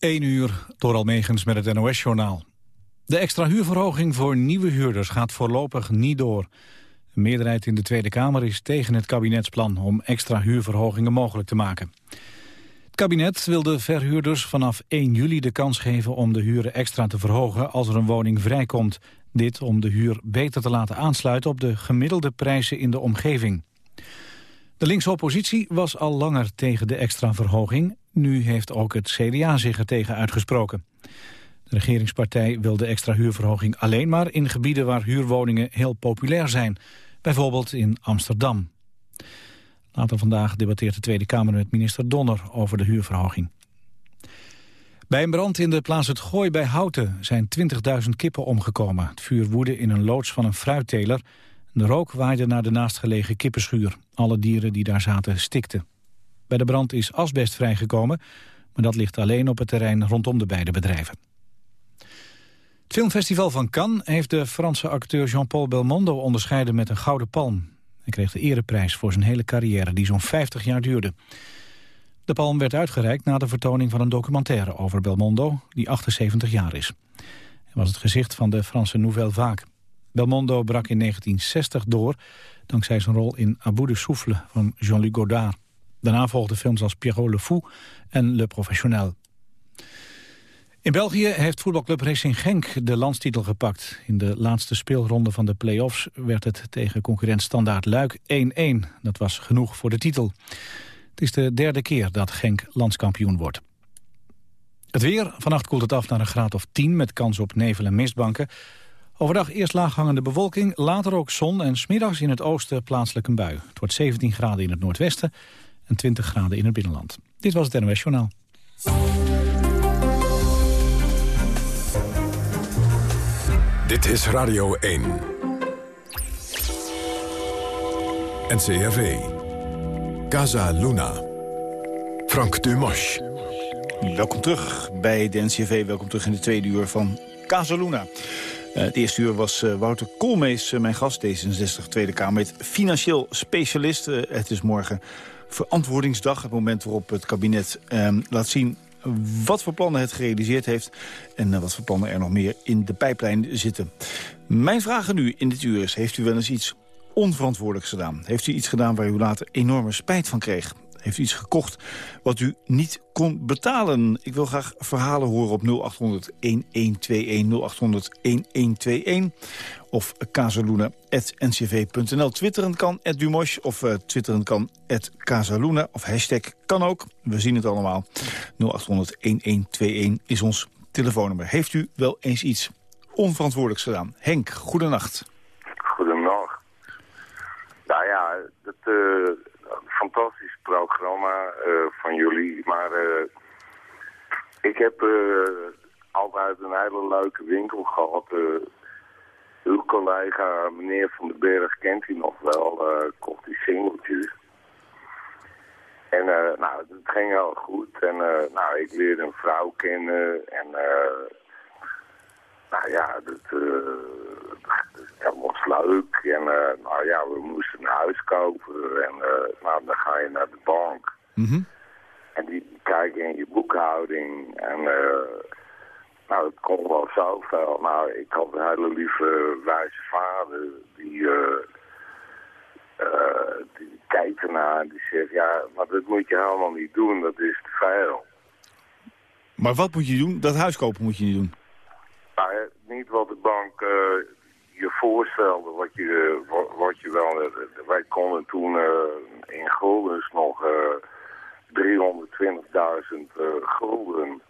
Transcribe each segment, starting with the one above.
1 uur door Almegens met het NOS-journaal. De extra huurverhoging voor nieuwe huurders gaat voorlopig niet door. Een meerderheid in de Tweede Kamer is tegen het kabinetsplan... om extra huurverhogingen mogelijk te maken. Het kabinet wil de verhuurders vanaf 1 juli de kans geven... om de huren extra te verhogen als er een woning vrijkomt. Dit om de huur beter te laten aansluiten... op de gemiddelde prijzen in de omgeving. De linkse oppositie was al langer tegen de extra verhoging. Nu heeft ook het CDA zich er tegen uitgesproken. De regeringspartij wil de extra huurverhoging alleen maar in gebieden waar huurwoningen heel populair zijn. Bijvoorbeeld in Amsterdam. Later vandaag debatteert de Tweede Kamer met minister Donner over de huurverhoging. Bij een brand in de plaats Het Gooi bij Houten zijn 20.000 kippen omgekomen. Het vuur woedde in een loods van een fruitteler. De rook waaide naar de naastgelegen kippenschuur. Alle dieren die daar zaten stikten. Bij de brand is asbest vrijgekomen, maar dat ligt alleen op het terrein rondom de beide bedrijven. Het filmfestival van Cannes heeft de Franse acteur Jean-Paul Belmondo onderscheiden met een gouden palm. Hij kreeg de ereprijs voor zijn hele carrière, die zo'n 50 jaar duurde. De palm werd uitgereikt na de vertoning van een documentaire over Belmondo, die 78 jaar is. Hij was het gezicht van de Franse Nouvelle Vague. Belmondo brak in 1960 door, dankzij zijn rol in Abu de Souffle van Jean-Luc Godard. Daarna volgden films als Pierrot le Fou en Le Professionnel. In België heeft voetbalclub Racing Genk de landstitel gepakt. In de laatste speelronde van de play-offs werd het tegen concurrent Standaard Luik 1-1. Dat was genoeg voor de titel. Het is de derde keer dat Genk landskampioen wordt. Het weer, vannacht koelt het af naar een graad of 10 met kans op nevel en mistbanken. Overdag eerst laaghangende bewolking, later ook zon en smiddags in het oosten plaatselijk een bui. Het wordt 17 graden in het noordwesten en 20 graden in het binnenland. Dit was het NOS Journaal. Dit is Radio 1. NCRV. Casa Luna. Frank Dumas. Welkom terug bij de NCRV. Welkom terug in de tweede uur van Casa Luna. Uh, het eerste uur was uh, Wouter Koolmees, uh, mijn gast, D66 Tweede Kamer, financieel specialist. het is morgen verantwoordingsdag, het moment waarop het kabinet ehm, laat zien wat voor plannen het gerealiseerd heeft... en wat voor plannen er nog meer in de pijplijn zitten. Mijn vragen nu in dit uur is... heeft u wel eens iets onverantwoordelijks gedaan? Heeft u iets gedaan waar u later enorme spijt van kreeg? Heeft iets gekocht wat u niet kon betalen. Ik wil graag verhalen horen op 0800-1121, 0800-1121 of casaluna.ncv.nl. Twitteren kan, Dumosh, of uh, twitteren kan, Casaluna, of hashtag kan ook. We zien het allemaal. 0800-1121 is ons telefoonnummer. Heeft u wel eens iets onverantwoordelijks gedaan? Henk, goedenacht. Goedenacht. Nou ja, dat, uh, fantastisch programma uh, van jullie. Maar uh, ik heb uh, altijd een hele leuke winkel gehad. uw collega meneer Van den Berg kent hij nog wel. kocht die singeltjes. En nou, het ging heel goed. En nou, ik leerde een vrouw kennen. En nou ja, dat, dat was leuk. En uh, nou ja, we moesten een huis kopen. En uh, nou, dan ga je naar de bank. Mm En die kijken in je boekhouding. En uh, nou, het kon wel zoveel. Nou, ik had een hele lieve wijze vader. Die, die kijkt ernaar en die zegt... Ja, maar dat moet je helemaal niet doen. Dat is te veel. Maar wat moet je doen? Dat huis kopen moet je niet doen? Nou, niet wat de bank je voorstelde wat je, wat, je wel... Eh, wij konden toen uh, in guldens nog uh, 320.000 gulden.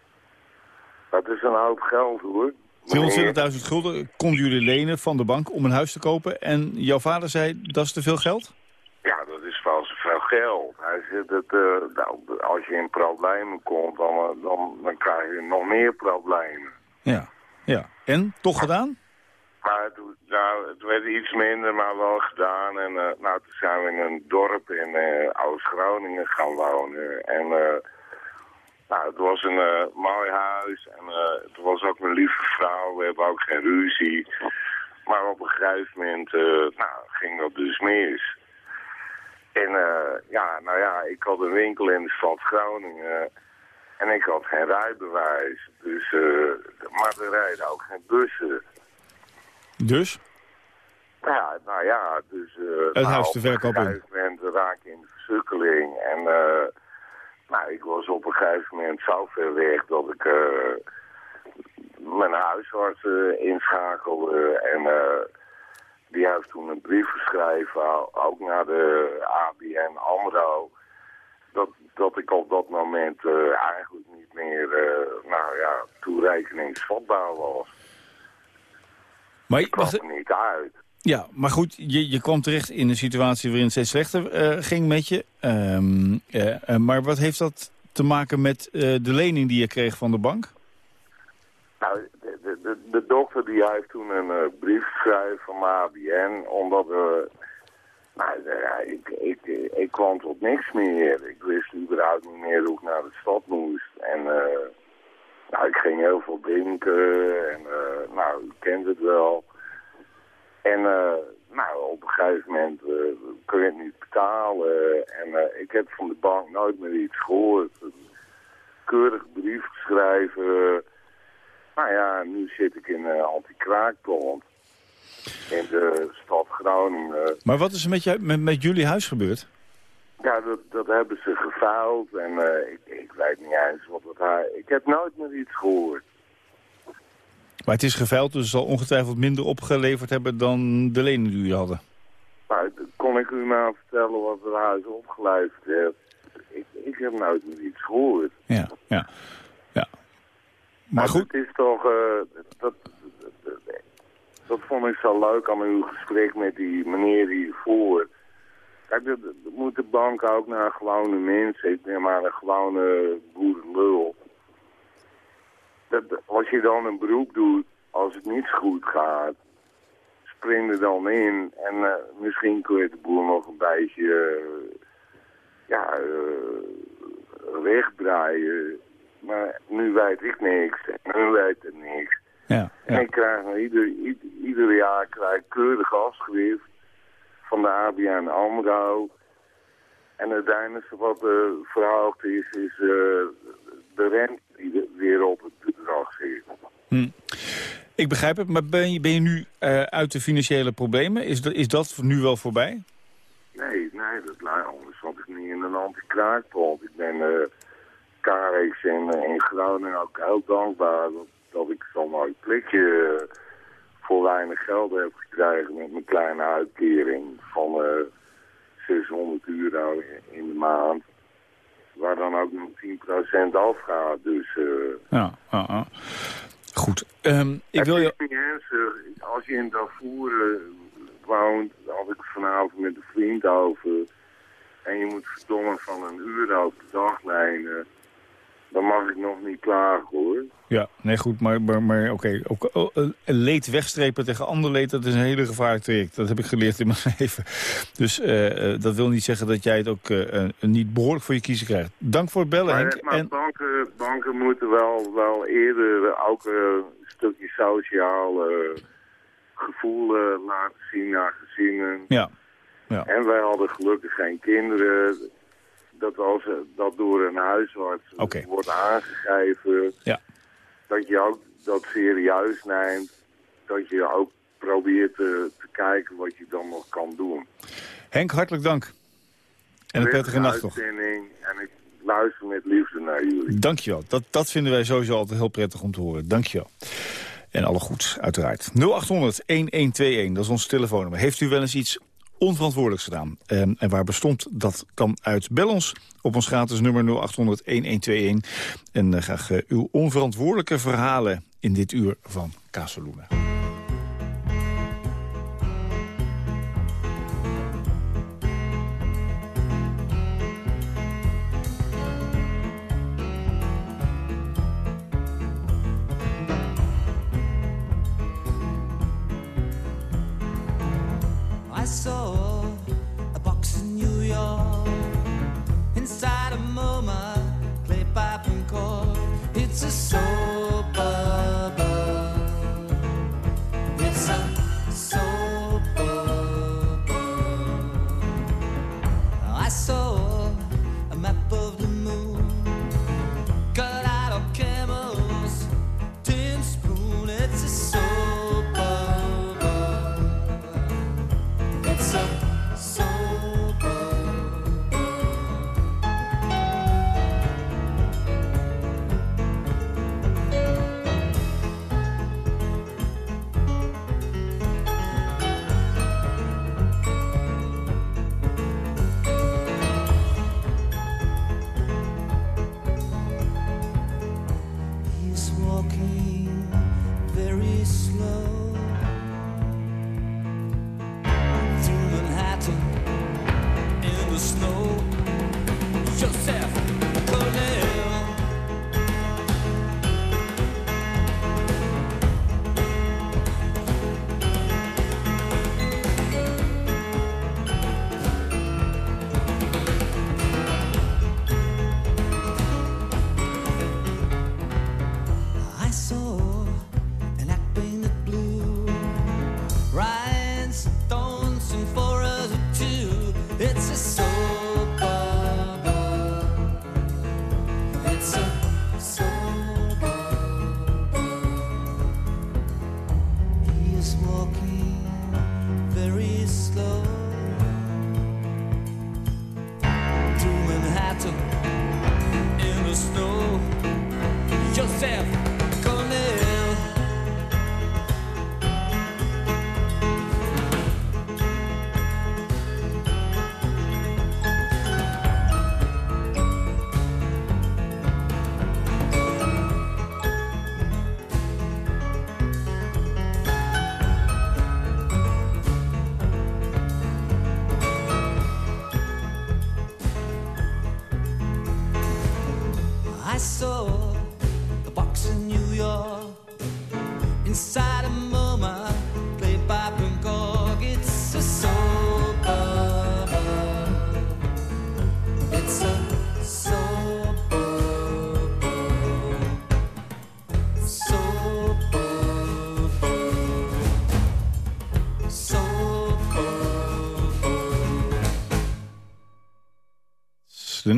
Dat is een hoop geld hoor. 220.000 gulden konden jullie lenen van de bank om een huis te kopen. En jouw vader zei, dat is te veel geld? Ja, dat is wel veel geld. Hij zegt, dat, nou, als je in problemen komt, dan, dan, dan krijg je nog meer problemen. Ja, ja. En, toch gedaan? Maar het, nou, het werd iets minder, maar wel gedaan. En uh, nou, toen zijn we in een dorp in uh, Oost-Groningen gaan wonen. En uh, nou, het was een mooi huis. En het was ook een lieve vrouw. We hebben ook geen ruzie. Maar op een gegeven moment nou, ging dat dus mis. En ja, nou ja, ik had een winkel in de stad Groningen. En ik had geen rijbewijs. Dus, maar er rijden ook geen bussen. Dus? Ja, nou ja, dus... Uh, het nou, huis te verkopen. Op een gegeven moment raak je in de versukkeling. En uh, nou, ik was op een gegeven moment zo ver weg dat ik mijn huisarts inschakelde. En die heeft toen een brief geschreven, ook naar de ABN AMRO dat, dat ik op dat moment eigenlijk niet meer nou ja, toerekeningsvatbaar was. Maar kwam er niet uit. Ja, maar goed, je, je kwam terecht in een situatie waarin het steeds slechter uh, ging met je. Um, maar wat heeft dat te maken met de lening die je kreeg van de bank? Nou, de, de, de dokter die heeft toen een brief geschreven van ABN... omdat we uh, ik, ik, ik kwam tot niks meer. Ik wist überhaupt niet meer hoe ik naar de stad moest. En nou, ik ging heel veel drinken. En uh, nou, u kent het wel. En nou, op een gegeven moment kun je het niet betalen. En ik heb van de bank nooit meer iets gehoord. Een keurig brief geschreven. Nou ja, nu zit ik in een in de stad Groningen. Maar wat is er met, met, met jullie huis gebeurd? Ja, dat, dat hebben ze gevuild en uh, ik, ik weet niet eens wat het haar... Ik heb nooit meer iets gehoord. Maar het is geveild, dus het zal ongetwijfeld minder opgeleverd hebben dan de lening die jullie hadden. Nou, kon ik u maar vertellen wat het huis opgeleverd heeft. Ik, ik heb nooit meer iets gehoord. Ja, ja, ja. Maar, goed. Het is toch... Uh, dat, dat vond ik zo leuk aan uw gesprek met die meneer hiervoor. Kijk, dat, moet de bank ook naar gewone mensen. Ik ben maar een gewone boerenlul. Dat, als je dan een beroep doet, als het niet goed gaat, spring er dan in. En uh, misschien kun je de boer nog een beetje uh, ja, uh, wegdraaien. Maar nu weet ik niks. En nu weet er niks. Ja, En ik krijg ieder, ieder, ieder, jaar krijg keurig afschrift van de ABN AMRO. En het enige wat uh, verhoogd is, is uh, de rente die weer op het bedrag zit. Hm. Ik begrijp het, maar ben je, ben je nu uh, uit de financiële problemen? Is dat, is dat nu wel voorbij? Nee, nee, dat, anders zat ik niet in een anti-kraakpot. Ik ben uh, KRX in, in Groningen ook heel dankbaar dat ik zo'n mooi plekje eh, weinig geld heb gekregen met mijn kleine uitkering van uh, eh, 600 euro in de maand. Waar dan ook nog 10% afgaat. Dus, uh, ja, Goed. Um, ik wil je... Als je in Darfur uh, woont, had ik vanavond met een vriend over. En je moet verdomme van een uur over de dag lijnen dan mag ik nog niet klagen hoor. Ja, nee goed, maar, maar, maar oké. Okay. Oh, leed wegstrepen tegen ander leed, dat is een hele gevaarlijk traject. Dat heb ik geleerd in mijn leven. Dus uh, dat wil niet zeggen dat jij het ook uh, niet behoorlijk voor je kiezen krijgt. Dank voor het bellen, maar, Henk. Maar en... banken, banken moeten wel, wel eerder ook een stukje sociaal gevoel laten zien naar gezinnen. Ja. ja. En wij hadden gelukkig geen kinderen dat als dat door een huisarts wordt aangegeven, ja. Dat je ook dat serieus neemt, dat je ook probeert te, te, kijken wat je dan nog kan doen. Henk, hartelijk dank. En een prettige nacht nog. En ik luister met liefde naar jullie. Dankjewel. Dat, dat vinden wij sowieso altijd heel prettig om te horen. Dankjewel. En alle goed, uiteraard. 0800-1121, dat is ons telefoonnummer. Heeft u wel eens iets onverantwoordelijks gedaan. Ehm, en waar bestond dat dan uit? Bel ons op ons gratis nummer 0800-1121. En uh, graag uh, uw onverantwoordelijke verhalen in dit uur van Casaluna.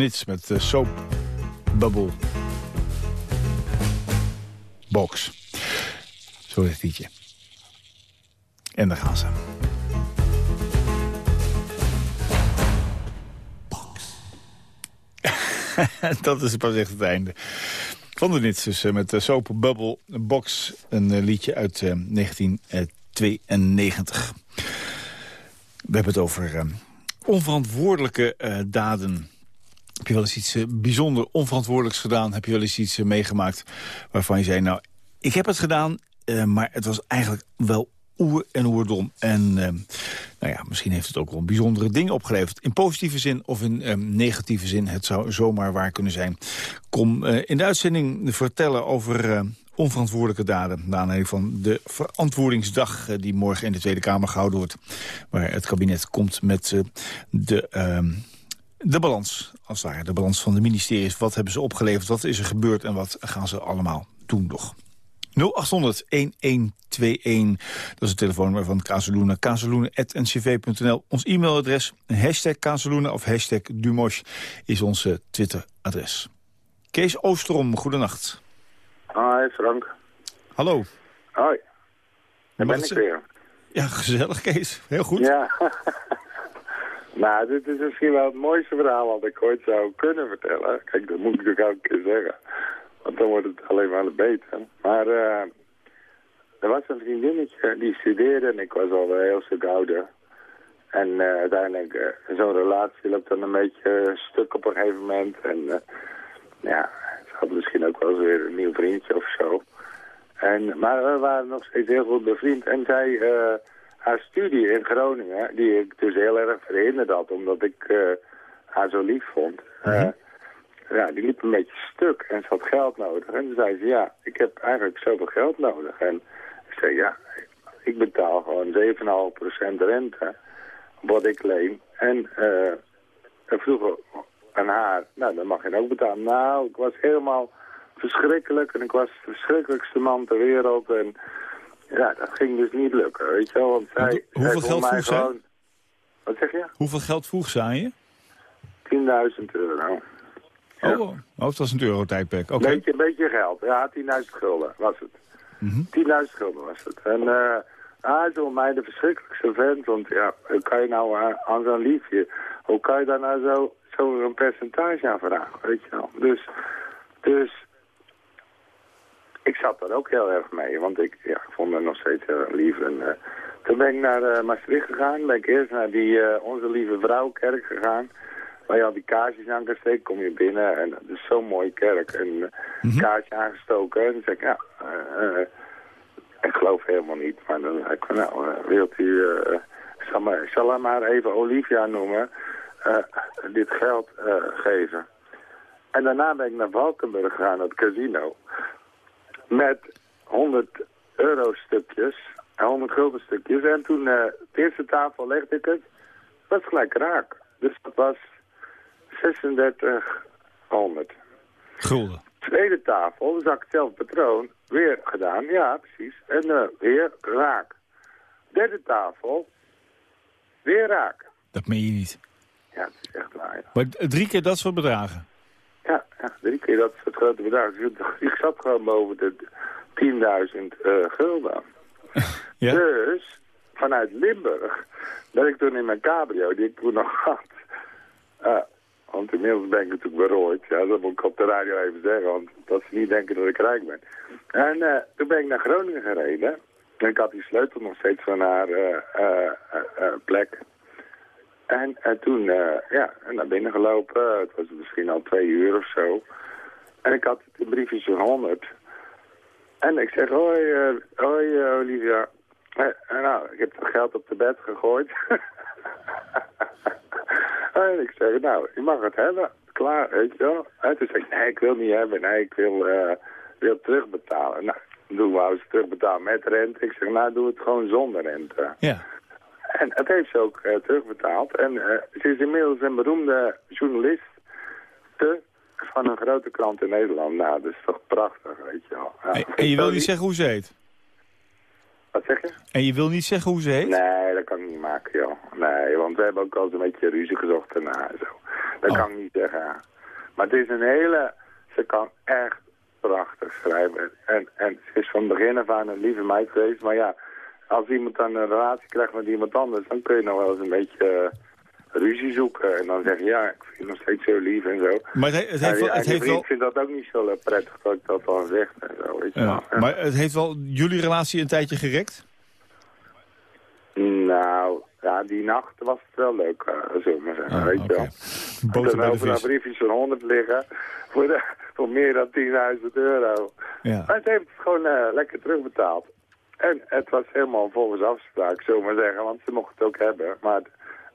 Met de Soap Bubble Box. Zo liedje. En daar gaan ze. Dat is pas echt het einde. Van de Nits dus eh, met de Soap Bubble Box. Een eh, liedje uit eh, 1992. We hebben het over eh, onverantwoordelijke eh, daden. Heb je wel eens iets eh, bijzonder onverantwoordelijks gedaan? Heb je wel eens iets eh, meegemaakt waarvan je zei... nou, ik heb het gedaan, eh, maar het was eigenlijk wel oer en oerdom. En nou ja, misschien heeft het ook wel bijzondere dingen opgeleverd. In positieve zin of in negatieve zin. Het zou zomaar waar kunnen zijn. Kom in de uitzending vertellen over onverantwoordelijke daden. Naar aanleiding van de verantwoordingsdag die morgen in de Tweede Kamer gehouden wordt. Waar het kabinet komt met de... de balans, als het ware, de balans van de ministeries. Wat hebben ze opgeleverd, wat is er gebeurd en wat gaan ze allemaal doen nog? 0800-1121, dat is het telefoonnummer van Kazeluna. Kazeluna.ncv.nl. Ons e-mailadres, hashtag Kazeluna of hashtag Dumosh is ons eh, Twitter-adres. Kees Oosterom, goedenacht. Hoi Frank. Hallo. Hoi. Daar ben ik weer. Ja, gezellig Kees. Heel goed. Ja. nou, dit is misschien wel het mooiste verhaal wat ik ooit zou kunnen vertellen. Kijk, dat moet ik ook een keer zeggen. Want dan wordt het alleen maar beter. Maar eh er was een vriendinnetje die studeerde en ik was al een heel stuk ouder. En eh, uiteindelijk, eh, zo'n relatie loopt dan een beetje stuk op een gegeven moment. En ja, ze had misschien ook wel eens weer een nieuw vriendje of zo. En, maar we waren nog steeds heel goed bevriend. En zij, haar studie in Groningen, die ik dus heel erg verhinderd had, omdat ik eh, haar zo lief vond. eh, ja, die liep een beetje stuk en ze had geld nodig. En toen zei ze, ja, ik heb eigenlijk zoveel geld nodig. En ik zei, ja, ik betaal gewoon 7,5% rente op wat ik leen. En eh en vroeg aan haar, nou, dan mag je ook betalen. Nou, ik was helemaal verschrikkelijk en ik was de verschrikkelijkste man ter wereld. En ja, dat ging dus niet lukken, weet je wel. Want zij, Want hoeveel zij vond geld mij vroeg zij? gewoon- Wat zeg je? Hoeveel geld vroeg ze aan je? 10.000 euro. Ja. Oh, oh, het was een eurotijdperk. Oké. Beetje, een beetje geld. Ja, 10.000 gulden was het. Mhm. 10.000 gulden was het. En eh hij is voor mij de verschrikkelijkste vent. Want ja, hoe kan je nou aan, aan zo'n liefje, hoe kan je daar nou zo, zo een percentage aan vragen, weet je wel. Dus, dus ik zat daar ook heel erg mee. Want ik, ja, ik vond haar nog steeds heel lief. En, eh, toen ben ik naar eh, Maastricht gegaan. Ben ik eerst naar die eh, Onze Lieve Vrouwkerk gegaan. Waar je al die kaarsjes aan kan steken, kom je binnen. En dat is zo'n mooie kerk. En eh, kaarsje aangestoken. En dan zeg ik, ja, ik geloof helemaal niet. Maar dan zei ik van, nou, wilt u, ik, zal maar, ik zal haar maar even Olivia noemen, dit geld geven. En daarna ben ik naar Valkenburg gegaan, het casino. Met 100 euro stukjes, en 100 gulden stukjes. En toen, eh de eerste tafel legde ik het, was gelijk raak. Dus dat was 3600. Gulden. Tweede tafel, dus had ik hetzelfde patroon, weer gedaan, ja precies. En eh, weer raak. Derde tafel, weer raak. Dat meen je niet. Ja, het is echt waar. ja. Maar drie keer dat soort bedragen. Ja, ja drie keer dat soort grote bedragen. Dus ik- zat gewoon boven de 10.000 eh gulden. Ja? Dus, vanuit Limburg, ben ik toen in mijn cabrio, die ik toen nog had. want inmiddels ben ik natuurlijk berooid. Ja, dat moet ik op de radio even zeggen, want dat ze niet denken dat ik rijk ben. En eh, toen ben ik naar Groningen gereden. En ik had die sleutel nog steeds van haar eh, plek. En, en toen eh, ja, naar binnen gelopen. Het was misschien al twee uur of zo. En ik had een briefje van 100. En ik zeg, hoi, eh, hoi eh, Olivia. Nou, ik heb het geld op de bed gegooid. en ik zeg, nou, je mag het hebben. Het klaar, weet je wel. En toen zei ik, nee, ik wil niet hebben. Nee, ik wil, wil terugbetalen. Nou, toen wou ze terugbetalen met rente. Ik zeg, nou, doe het gewoon zonder rente. Ja. En het heeft ze ook eh, terugbetaald. En eh, ze is inmiddels een beroemde journalist van een grote krant in Nederland. Nou, dat is toch prachtig, weet je wel. En, en je wil niet zeggen hoe ze heet? Wat zeg je? En je wil niet zeggen hoe ze heet? Nee, dat kan ik niet maken, joh. Nee, want we hebben ook al eens een beetje ruzie gezocht daarna en zo. Dat Oh. kan ik niet zeggen. Maar het is een hele... Ze kan echt prachtig schrijven. En, en ze is van begin af aan een lieve meid geweest. Maar ja, als iemand dan een relatie krijgt met iemand anders... dan kun je nog wel eens een beetje eh, ruzie zoeken. En dan zeg je, ja, ik vind je nog steeds zo lief en zo. Maar het, he- het Ja, heeft wel... Het heeft wel vindt dat ook niet zo eh, prettig dat ik dat al zeg en zo, weet je ja, maar het heeft wel jullie relatie een tijdje gerekt? Nou, ja, die nacht was het wel leuk, eh, zullen we maar zeggen, Ah, weet je oké. wel. Er vis. briefjes van 100 liggen voor, de, voor meer dan 10.000 euro. Ja. Maar ze heeft het gewoon lekker terugbetaald. En het was helemaal volgens afspraak, zullen we maar zeggen, want ze mocht het ook hebben. Maar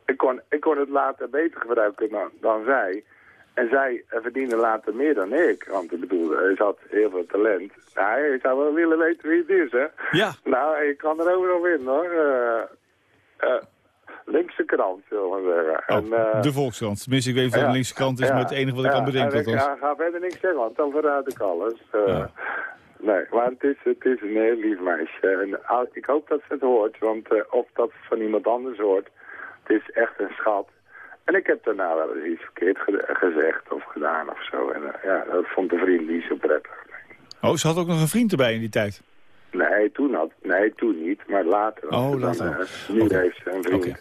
ik kon, ik kon het later beter gebruiken dan, dan zij. En zij verdiende later meer dan ik. Want ik bedoel, ze had heel veel talent. Nou, je zou wel willen weten wie het is, hè? Ja. Nou, je kan er overal winnen, hoor. Eh, eh, linkse krant, zullen we maar zeggen. Oh, En, eh, de Volkskrant. Tenminste, ik weet dat ja, de linkse krant is, ja, maar het enige wat ik ja, kan bedenken. en Ik ja, ga verder niks zeggen, want dan verraad ik alles. Ja. Nee, maar het is, het is een heel lief meisje. En al- ik hoop dat ze het hoort, want eh, of dat ze van iemand anders hoort. Het is echt een schat. En ik heb daarna wel eens iets verkeerd ge- gezegd of gedaan of zo. En eh, ja, dat vond de vriend niet zo prettig. Oh, ze had ook nog een vriend erbij in die tijd. Nee, toen, had, nee, toen niet, maar later. Oh, later eh, nu heeft ze een vriend. Oké.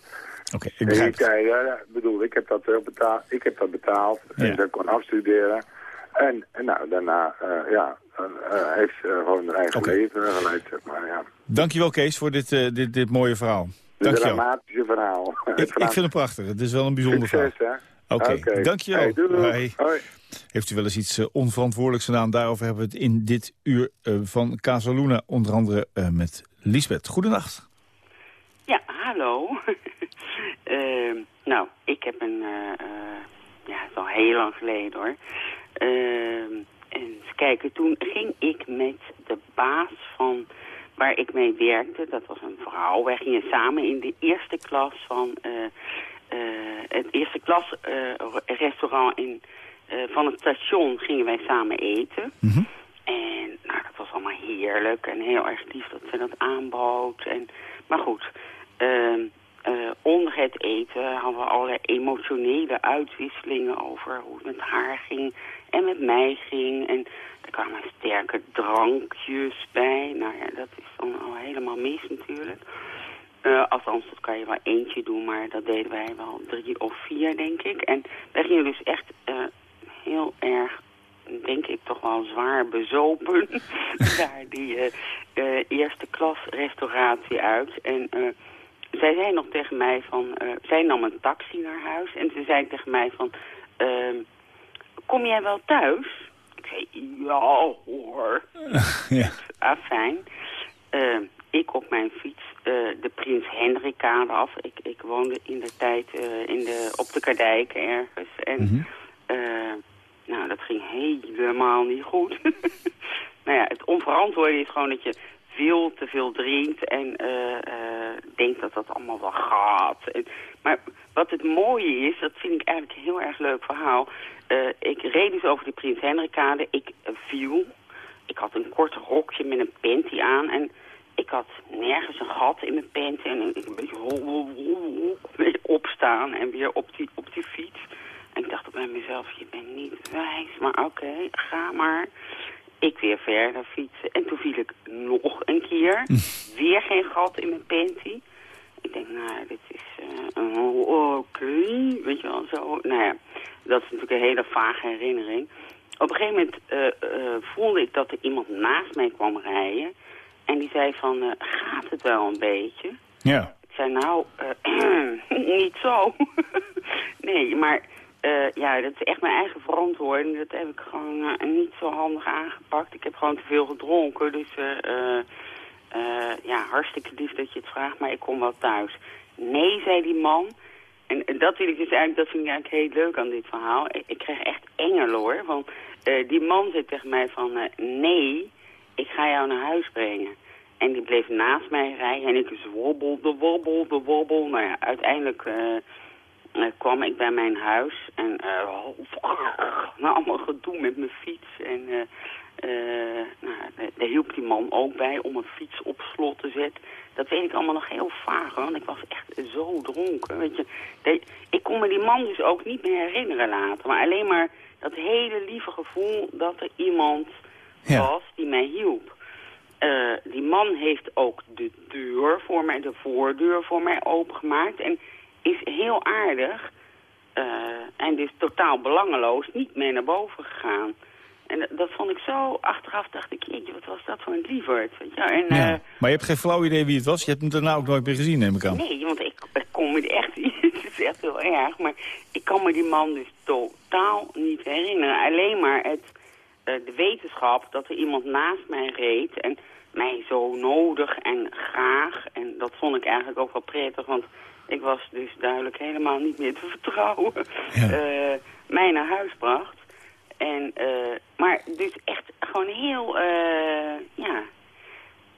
Oké, ik En begrijp ik, het. ik bedoel, ik heb dat betaald. Ik heb dat betaald. Ja. En ze kon afstuderen. En, en nou, daarna, eh, ja, dan, eh, heeft ze gewoon haar eigen leven geleid, zeg maar, ja. Dankjewel Kees voor dit, eh, dit, dit mooie verhaal. Een Dankjewel. dramatische verhaal. Ik, ik vind het prachtig. Het is wel een bijzonder Succes, verhaal. hè. Oké, dankjewel. Hey, doei, doei. Hoi. Hoi. Heeft u wel eens iets eh, onverantwoordelijks gedaan? Daarover hebben we het in dit uur eh, van Casaluna. Onder andere eh, met Lisbeth. Goedenacht. Ja, hallo. Ehm, nou, ik heb een... eh, eh, ja, het is al heel lang geleden hoor. Ehm, en eens kijken, toen ging ik met de baas van waar ik mee werkte. Dat was een vrouw. Wij gingen samen in de eerste klas van... eh, eh, het eerste klas eh, restaurant in, van het station gingen wij samen eten. En nou, dat was allemaal heerlijk en heel erg lief dat ze dat aanbood. En, maar goed, ehm, eh, onder het eten hadden we allerlei emotionele uitwisselingen over hoe het met haar ging en met mij ging. En er kwamen sterke drankjes bij. Nou ja, dat is dan al helemaal mis natuurlijk. Eh, althans, dat kan je wel eentje doen, maar dat deden wij wel drie of vier, denk ik. En wij gingen dus echt eh, heel erg, denk ik, toch wel zwaar bezopen daar die eh, eerste klas restauratie uit. En eh, zij zei nog tegen mij van, zij nam een taxi naar huis en ze zei tegen mij van, ehm, kom jij wel thuis? Ik zei, ja hoor. ja. Fijn. Eh, ik op mijn fiets eh, de Prins Hendrikade af. Ik, ik woonde in de tijd eh, in de, op de Kardijk ergens. En eh, nou, dat ging helemaal niet goed. nou ja, het onverantwoorde is gewoon dat je veel te veel drinkt en denkt dat dat allemaal wel gaat. En, maar wat het mooie is, dat vind ik eigenlijk een heel erg leuk verhaal. Eh, ik reed dus over de Prins Hendrikade. Ik viel. Ik had een kort rokje met een panty aan en ik had nergens een gat in mijn panty. En ik een beetje, hol, hol, hol, hol, een beetje opstaan en weer op die, op die fiets. En ik dacht bij mezelf, je bent niet wijs, maar oké, ga maar. Ik weer verder fietsen. En toen viel ik nog een keer. weer geen gat in mijn panty. Ik denk, nou, dit is eh, oh, oké, weet je wel, zo. Nou ja, dat is natuurlijk een hele vage herinnering. Op een gegeven moment eh, eh, voelde ik dat er iemand naast mij kwam rijden. En die zei van, gaat het wel een beetje? Ja. Ik zei, nou, niet zo. nee, maar ja, dat is echt mijn eigen verantwoording. Dat heb ik gewoon niet zo handig aangepakt. Ik heb gewoon te veel gedronken, dus eh, ja, hartstikke lief dat je het vraagt, maar ik kom wel thuis. Nee, zei die man, En dat wil ik dus eigenlijk, dat vind ik eigenlijk heel leuk aan dit verhaal. Ik, kreeg echt engelen hoor. Want eh, die man zei tegen mij van, eh, nee, ik ga jou naar huis brengen. En die bleef naast mij rijden en ik zwobbelde, wobbelde, wobbel. Nou ja, uiteindelijk eh, eh, kwam ik bij mijn huis en eh nou, allemaal gedoe met mijn fiets. En eh, eh, nou, daar- hielp die man ook bij om een fiets op slot te zetten. Dat weet ik allemaal nog heel vaag, want ik was echt zo dronken. Weet je. De- ik kon me die man dus ook niet meer herinneren later. Maar alleen maar dat hele lieve gevoel dat er iemand Ja. was die mij hielp. Eh, die man heeft ook de deur voor mij, de voordeur voor mij opengemaakt. En is heel aardig eh, en dus totaal belangeloos niet mee naar boven gegaan. En dat, vond ik zo, achteraf dacht ik, jeetje, wat was dat voor een lieverd. En, Ja. eh, Maar je hebt geen flauw idee wie het was? Je hebt hem daarna ook nooit meer gezien, neem ik aan. Nee, want ik, ik kon me echt, het is echt heel erg, maar ik kan me die man dus totaal niet herinneren. Alleen maar het, eh, de wetenschap dat er iemand naast mij reed en mij zo nodig en graag. En dat vond ik eigenlijk ook wel prettig, want ik was dus duidelijk helemaal niet meer te vertrouwen. Ja. eh, mij naar huis bracht. En, eh, maar dus echt gewoon heel, eh, ja,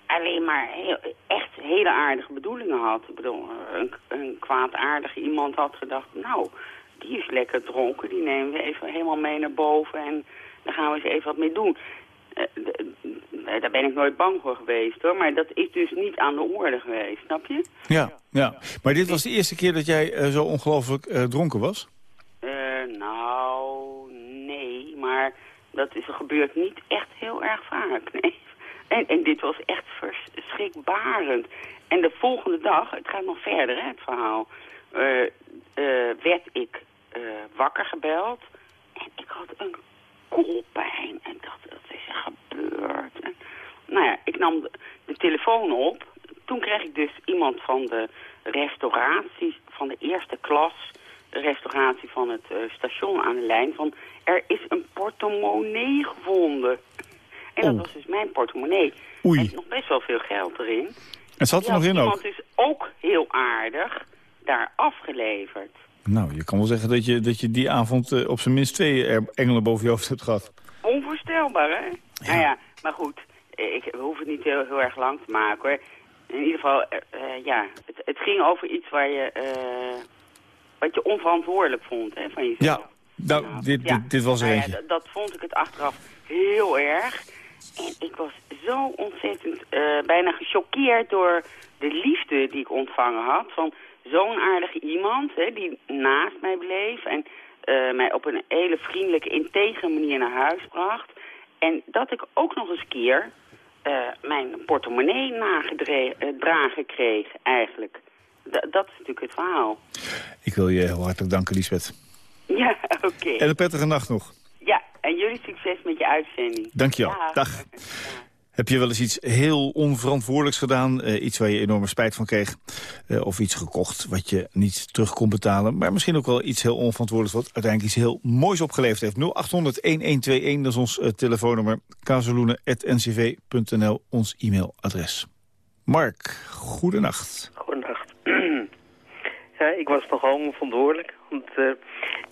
alleen maar heel, echt hele aardige bedoelingen had. Ik bedoel, een, een kwaadaardig iemand had gedacht, nou, die is lekker dronken, die nemen we even helemaal mee naar boven en daar gaan we eens even wat mee doen. Eh, daar ben ik nooit bang voor geweest hoor, maar dat is dus niet aan de orde geweest, snap je? Ja, ja. Maar dit was de eerste keer dat jij zo ongelooflijk dronken was? Nou, maar dat is, gebeurt niet echt heel erg vaak, nee. En, en dit was echt verschrikbarend. En de volgende dag, het gaat nog verder, hè, het verhaal, eh, werd ik eh, wakker gebeld. En ik had een koolpijn. En ik dacht, wat is er gebeurd? En, nou ja, ik nam de, telefoon op. Toen kreeg ik dus iemand van de restauratie van de eerste klas restauratie van het eh, station aan de lijn van... er is een portemonnee gevonden. En dat Oh. was dus mijn portemonnee. Oei. Er is nog best wel veel geld erin. Het zat er nog in iemand ook. dus ook heel aardig daar afgeleverd. Nou, je kan wel zeggen dat je, dat je die avond eh, op zijn minst twee engelen boven je hoofd hebt gehad. Onvoorstelbaar, hè? Nou ja, maar goed, eh, ik hoeven het niet heel, heel erg lang te maken, hoor. In ieder geval, ja, het, het ging over iets waar je, wat je onverantwoordelijk vond, hè, van jezelf. Ja, nou, dit, Ja. dit, dit was er Nou ja, dat vond ik het achteraf heel erg. En ik was zo ontzettend eh, bijna gechoqueerd door de liefde die ik ontvangen had. Van zo'n aardige iemand hè, die naast mij bleef en eh, mij op een hele vriendelijke, integere manier naar huis bracht. En dat ik ook nog eens keer eh, mijn portemonnee nagedragen kreeg eigenlijk. Dat is natuurlijk het verhaal. Ik wil je heel hartelijk danken, Lisbeth. Ja, oké. En een prettige nacht nog. Ja, en jullie succes met je uitzending. Dank je wel. Dag. Heb je wel eens iets heel onverantwoordelijks gedaan? eh, iets waar je enorme spijt van kreeg? eh, of iets gekocht wat je niet terug kon betalen? Maar misschien ook wel iets heel onverantwoordelijks... wat uiteindelijk iets heel moois opgeleverd heeft. 0800-1121, dat is ons eh, telefoonnummer. kazeloenen.ncv.nl, ons e-mailadres. Mark, goedenacht. Goedenacht. Ja, ik was nogal onverantwoordelijk. Want eh,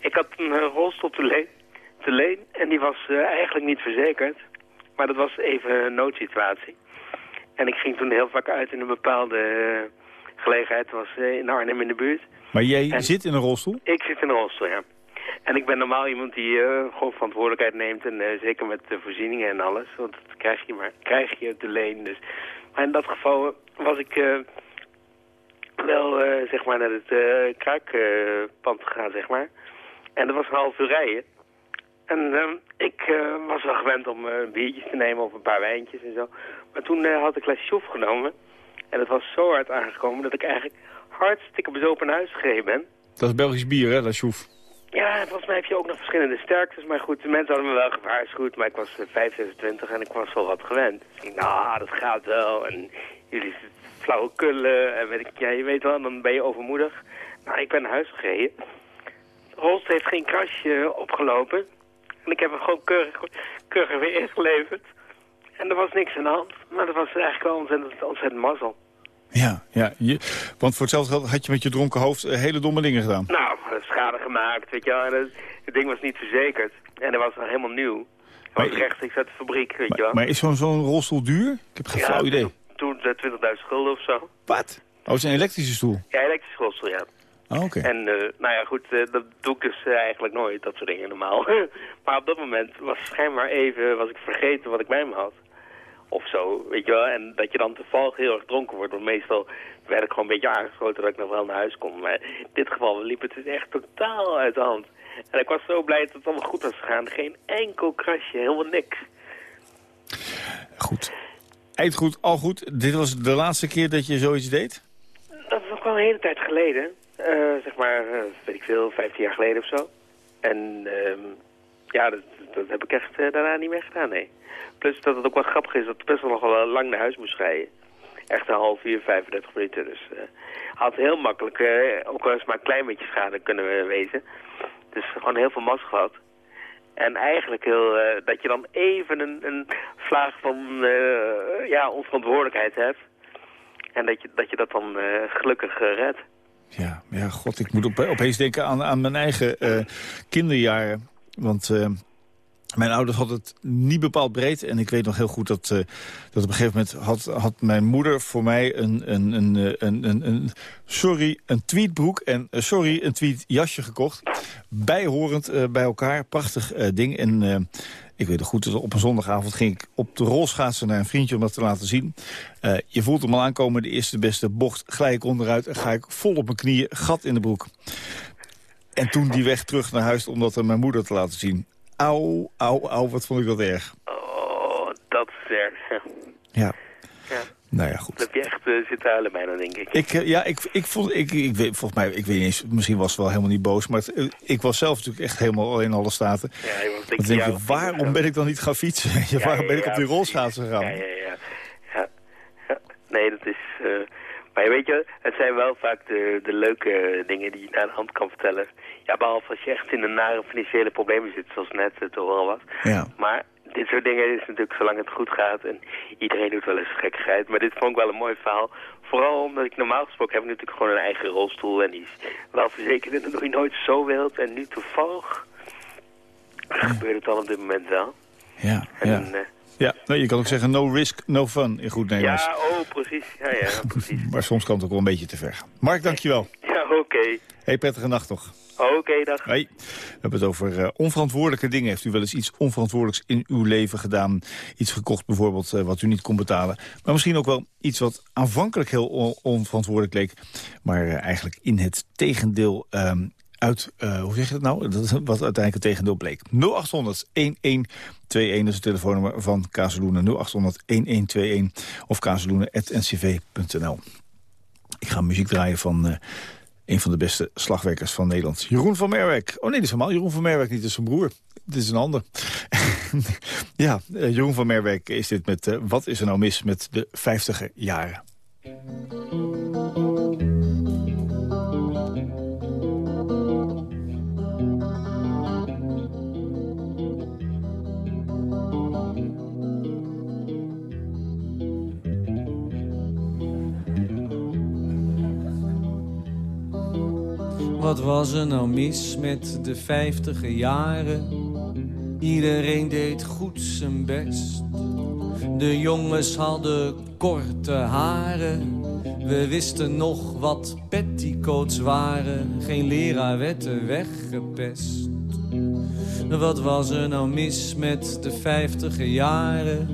ik had een eh, rolstoel te leen, te leen en die was eh, eigenlijk niet verzekerd. Maar dat was even een noodsituatie. En ik ging toen heel vaak uit in een bepaalde gelegenheid. Dat was in Arnhem in de buurt. Maar jij En- zit in een rolstoel? Ik zit in een rolstoel, ja. En ik ben normaal iemand die gewoon verantwoordelijkheid neemt. En zeker met de voorzieningen en alles. Want dat krijg je maar krijg je te leen. Dus. Maar in dat geval was ik wel eh, zeg maar naar het eh kruikpand gegaan, zeg maar. En dat was een half uur rijden. En eh, ik eh, was wel gewend om biertjes te nemen of een paar wijntjes en zo. Maar toen had ik Lesjoef genomen. En het was zo hard aangekomen dat ik eigenlijk hartstikke bezopen naar huis gereden ben. Dat is Belgisch bier, hè, La Chouf. Ja, volgens mij heb je ook nog verschillende sterktes. Maar goed, de mensen hadden me wel gewaarschuwd. Maar ik was eh, 5, 26 en ik was wel wat gewend. Dus ik dacht, nou, dat gaat wel. En jullie flauwe kullen. En weet ik, ja, je weet wel, dan ben je overmoedig. Nou, ik ben naar huis gereden. Rolst heeft geen krasje opgelopen. En ik heb hem gewoon keurig, keurig weer ingeleverd. En er was niks aan de hand. Maar dat was eigenlijk wel ontzettend, ontzettend mazzel. Ja, ja je, want voor hetzelfde geld had je met je dronken hoofd eh, hele domme dingen gedaan. Nou, schade gemaakt, weet je wel. En het, het ding was niet verzekerd. En dat was nog helemaal nieuw. Het was Maar- rechtstreeks uit de fabriek, weet je wel. Maar, maar is zo'n zo'n rolstoel duur? Ik heb geen flauw idee. Toen- Toen eh, 20.000 gulden of zo. Wat? Oh, het is een elektrische stoel. Ja, elektrische rolstoel, ja. Oh, Oké. En eh, nou ja, goed, eh, dat doe ik dus eigenlijk nooit, dat soort dingen normaal. maar op dat moment was schijnbaar even, was ik vergeten wat ik bij me had. Of zo, weet je wel. En dat je dan toevallig heel erg dronken wordt. Want meestal werd ik gewoon een beetje aangeschoten dat ik nog wel naar huis kon. Maar in dit geval liep het dus echt totaal uit de hand. En ik was zo blij dat het allemaal goed was gegaan. Geen enkel krasje, helemaal niks. Goed. Eind goed, al goed. Dit was de laatste keer dat je zoiets deed? Dat is nog wel een hele tijd geleden. Eh, zeg maar, eh, weet ik veel, 15 jaar geleden of zo. En ehm, ja, dat, dat heb ik echt eh, daarna niet meer gedaan, nee. Plus dat het ook wel grappig is dat ik best wel nog wel lang naar huis moest rijden. Echt een half uur, 35 minuten. Dus eh had heel makkelijk, ook wel eens maar een klein beetje schade kunnen we wezen. Dus gewoon heel veel mas gehad. En eigenlijk heel, eh, dat je dan even een, een vlaag van eh, ja, onverantwoordelijkheid hebt. En dat je dat, je dat dan eh, gelukkig redt. Ja, ja, god, ik moet op, opeens denken aan, aan mijn eigen kinderjaren. Want mijn ouders hadden het niet bepaald breed. En ik weet nog heel goed dat, eh, dat op een gegeven moment had, had mijn moeder voor mij een, een, een, eh, een, een, sorry, een tweetbroek en eh, sorry, een tweet jasje gekocht. Bijhorend bij elkaar, prachtig ding. En ik weet nog goed, dat op een zondagavond ging ik op de rolschaatsen naar een vriendje om dat te laten zien. Je voelt hem al aankomen, de eerste beste bocht, glij ik onderuit en ga ik vol op mijn knieën, gat in de broek. En toen die weg terug naar huis om dat aan mijn moeder te laten zien. Auw, auw, auw, wat vond ik dat erg. Oh, dat is erg. Ja, Ja, nou ja, dat goed. heb je echt uh, zitten huilen bijna, denk ik. Ik, eh, ja, ik, ik vond, ik, ik weet, volgens mij, ik weet niet eens, misschien was het wel helemaal niet boos, maar het, eh, ik was zelf natuurlijk echt helemaal in alle staten. Ja, Dan ik denk je, waarom ben ik dan niet gaan fietsen? Ja, waarom ben ik op die rolschaatsen gegaan? Ja, ja, ja. Nee, dat is... eh, maar weet je, het zijn wel vaak de, de leuke dingen die je aan de hand kan vertellen. Ja, behalve als je echt in een nare financiële problemen zit, zoals net het toch al was. Ja. Maar dit soort dingen is natuurlijk zolang het goed gaat en iedereen doet wel eens gekkigheid. Maar dit vond ik wel een mooi verhaal. Vooral omdat ik normaal gesproken heb natuurlijk gewoon een eigen rolstoel en die is wel verzekerd en dat doe je nooit zo wild. En nu toevallig gebeurt het al op dit moment wel. Ja, En, ja. eh, ja nou, je kan ook zeggen no risk, no fun in goed Nederlands. ja, oh precies. Ja, ja, precies. Maar soms kan het ook wel een beetje te ver gaan. Mark, dankjewel. Ja, oké. Hey, prettige nacht nog. Oké, dag. Hey. We hebben het over eh, onverantwoordelijke dingen. Heeft u wel eens iets onverantwoordelijks in uw leven gedaan? Iets gekocht bijvoorbeeld eh, wat u niet kon betalen. Maar misschien ook wel iets wat aanvankelijk heel on- onverantwoordelijk leek. Maar eh, eigenlijk in het tegendeel ehm, uit... eh, hoe zeg je dat nou? Dat wat uiteindelijk het tegendeel bleek. 0800 1121 dat is het telefoonnummer van Kazeloenen. 0800 1121 of kazeloenen.ncv.nl Ik ga muziek draaien van... eh, een van de beste slagwerkers van Nederland. Jeroen van Merwijk. Oh nee, dat is helemaal Jeroen van Merwijk, niet dat is zijn broer. Dit is een ander. ja, eh, Jeroen van Merwijk is dit met... wat is er nou mis met de vijftiger jaren? Wat was er nou mis met de vijftiger jaren? Iedereen deed goed zijn best. De jongens hadden korte haren. We wisten nog wat petticoats waren. Geen leraar werd er weggepest. Wat was er nou mis met de vijftiger jaren?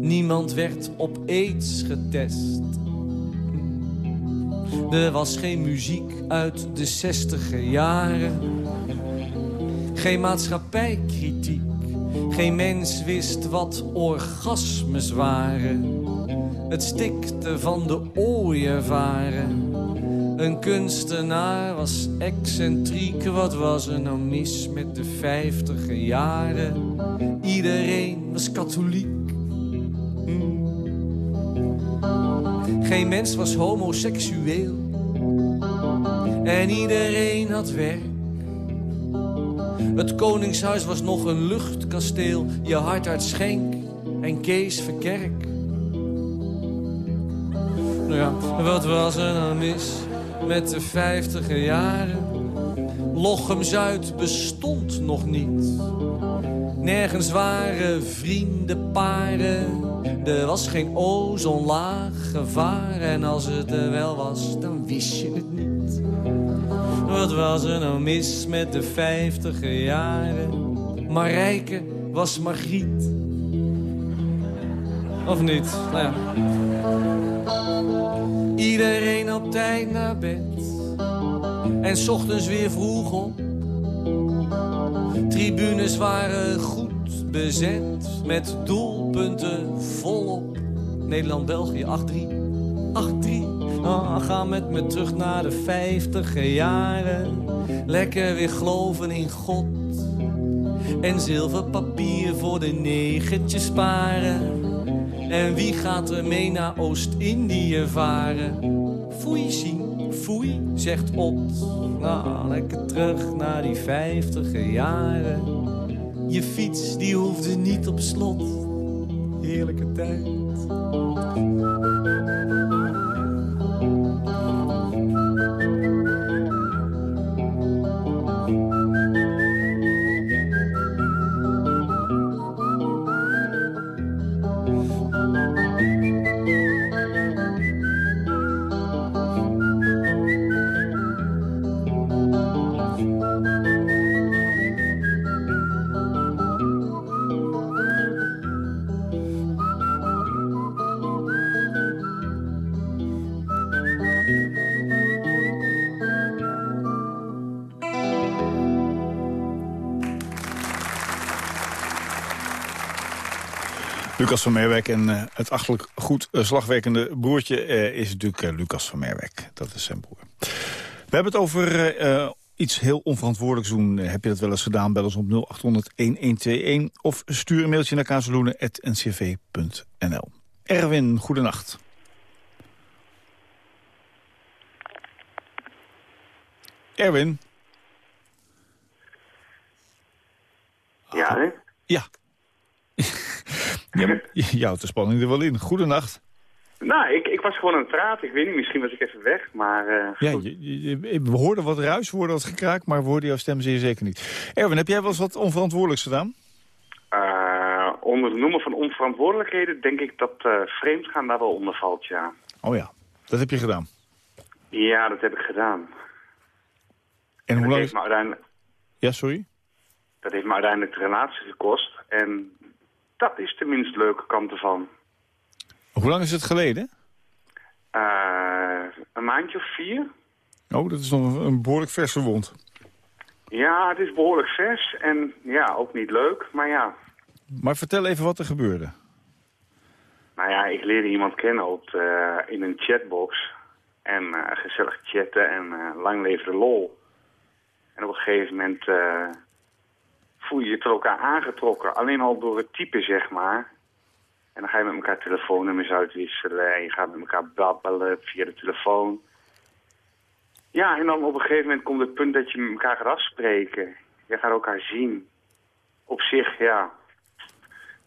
Niemand werd op aids getest. Er was geen muziek uit de zestiger jaren. Geen maatschappijkritiek. Geen mens wist wat orgasmes waren. Het stikte van de ooievaren. Een kunstenaar was excentriek. Wat was er nou mis met de vijftiger jaren? Iedereen was katholiek. Geen mens was homoseksueel. En iedereen had werk. Het koningshuis was nog een luchtkasteel. Je hartarts Schenk en Kees Verkerk. Ja, wat was er nou mis met de vijftiger jaren? Lochem-Zuid bestond nog niet. Nergens waren vriendenparen. Er was geen ozonlaag gevaar. En als het er wel was, dan wist je het niet. Wat was er nou mis met de vijftiger jaren? Marijke was Margriet. Of niet? Nou ja. Iedereen op tijd naar bed. En s ochtends weer vroeg op. Tribunes waren goed bezet. Met doelpunten volop. Nederland-België 8-3. 8-3. Ah, ga met me terug naar de vijftiger jaren. Lekker weer geloven in God. En zilverpapier voor de negentjes sparen. En wie gaat er mee naar Oost-Indië varen? Foei zien, foei, zegt Ot. Nou, lekker terug naar die vijftiger jaren. Je fiets, die hoefde niet op slot. Heerlijke tijd. Lucas van Merwijk en uh, het achtelijk goed uh, slagwerkende broertje uh, is natuurlijk Lucas van Merwijk. Dat is zijn broer. We hebben het over iets heel onverantwoordelijks doen. heb je dat wel eens gedaan? Bel ons op 0800-1121 of stuur een mailtje naar kazeloenen.ncv.nl. Erwin, goedenacht. Erwin? Ja, hè? Ja, ja, je houdt de spanning er wel in. Goedenacht. Nou, ik, ik was gewoon aan het praten. Ik weet niet, misschien was ik even weg, maar... Uh, ja, je, we hoorden wat ruis, we hoorden wat gekraak, maar we hoorden jouw stem zeer zeker niet. Erwin, heb jij wel eens wat onverantwoordelijks gedaan? Uh, onder het noemen van onverantwoordelijkheden denk ik dat uh, vreemdgaan daar wel onder valt, ja. Oh ja, dat heb je gedaan? Ja, dat heb ik gedaan. En, hoe lang... Uiteindelijk... Ja, sorry? Dat heeft me uiteindelijk de relatie gekost en dat is de minst leuke kant ervan. Hoe lang is het geleden? Uh, een maandje of vier. Oh, dat is nog een behoorlijk verse wond. Ja, het is behoorlijk vers en ja, ook niet leuk, maar ja. Maar vertel even wat er gebeurde. Nou ja, ik leerde iemand kennen op in een chatbox. En uh, gezellig chatten en lang leven de lol. En op een gegeven moment voel je je tot elkaar aangetrokken. Alleen al door het type, zeg maar. En dan ga je met elkaar telefoonnummers uitwisselen. En je gaat met elkaar babbelen via de telefoon. Ja, en dan op een gegeven moment komt het punt dat je met elkaar gaat afspreken. Je gaat elkaar zien. Op zich, ja,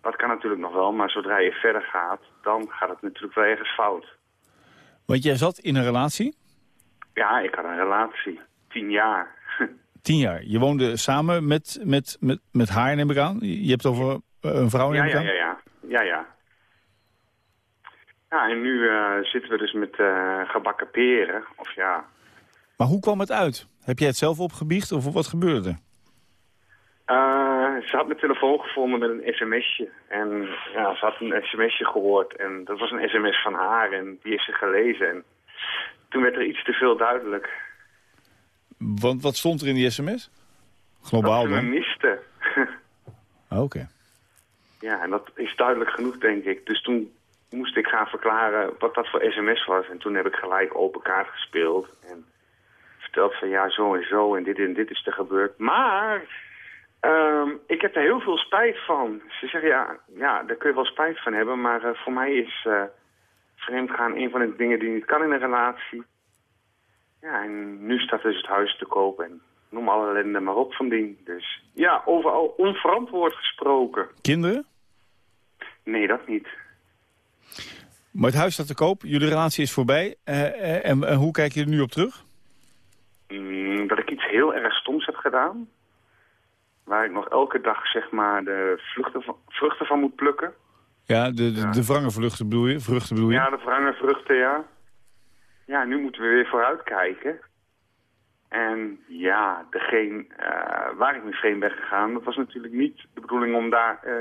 dat kan natuurlijk nog wel. Maar zodra je verder gaat, dan gaat het natuurlijk wel ergens fout. Want jij zat in een relatie? Ja, ik had een relatie. Tien jaar. Tien jaar. Je woonde samen met, met, met, met haar, neem ik aan? Je hebt over eh, een vrouw, neem ja, ik aan? Ja, ja, ja. ja, ja. en nu uh, zitten we dus met uh, gebakken peren. Of ja. Maar hoe kwam het uit? Heb jij het zelf opgebiecht of wat gebeurde er? Uh, ze had mijn telefoon gevonden met een sms'je. En ja, ze had een sms'je gehoord. En dat was een sms van haar. En die heeft ze gelezen. En toen werd er iets te veel duidelijk. Want wat stond er in die sms? Globaal dat dan? miste. Oké. Ja, en dat is duidelijk genoeg, denk ik. Dus toen moest ik gaan verklaren wat dat voor sms was. En toen heb ik gelijk open kaart gespeeld. En verteld van ja, zo en zo en dit en dit is er gebeurd. Maar um, ik heb er heel veel spijt van. Ze zeggen ja, ja daar kun je wel spijt van hebben. Maar uh, voor mij is uh, vreemdgaan een van de dingen die niet kan in een relatie. Ja, en nu staat dus het huis te koop en noem alle ellende maar op van dien. Dus ja, overal onverantwoord gesproken. Kinderen? Nee, dat niet. Maar het huis staat te koop, jullie relatie is voorbij. Eh, eh, en, hoe kijk je er nu op terug? Mm, dat ik iets heel erg stoms heb gedaan. Waar ik nog elke dag zeg maar de vluchten van, vruchten van moet plukken. Ja, de, de, de vruchten bedoel je? Vruchten bedoel je? Ja, de wrange vruchten, ja. Ja, nu moeten we weer vooruit kijken. En ja, degene eh, waar ik mee vreemd ben gegaan, dat was natuurlijk niet de bedoeling om daar uh,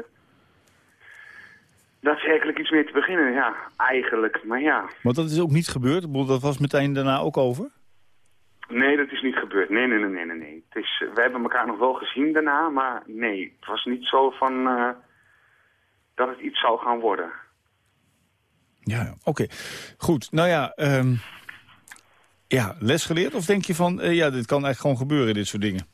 daadwerkelijk iets mee te beginnen. Ja, eigenlijk, maar ja. Want dat is ook niet gebeurd? Ik bedoel, dat was meteen daarna ook over? Nee, dat is niet gebeurd. Nee, nee, nee, nee, nee. Het is, we hebben elkaar nog wel gezien daarna, maar nee. Het was niet zo van uh, dat het iets zou gaan worden. Ja, oké. Goed, nou ja, um, ja, les geleerd? Of denk je van, uh, ja, dit kan eigenlijk gewoon gebeuren, dit soort dingen?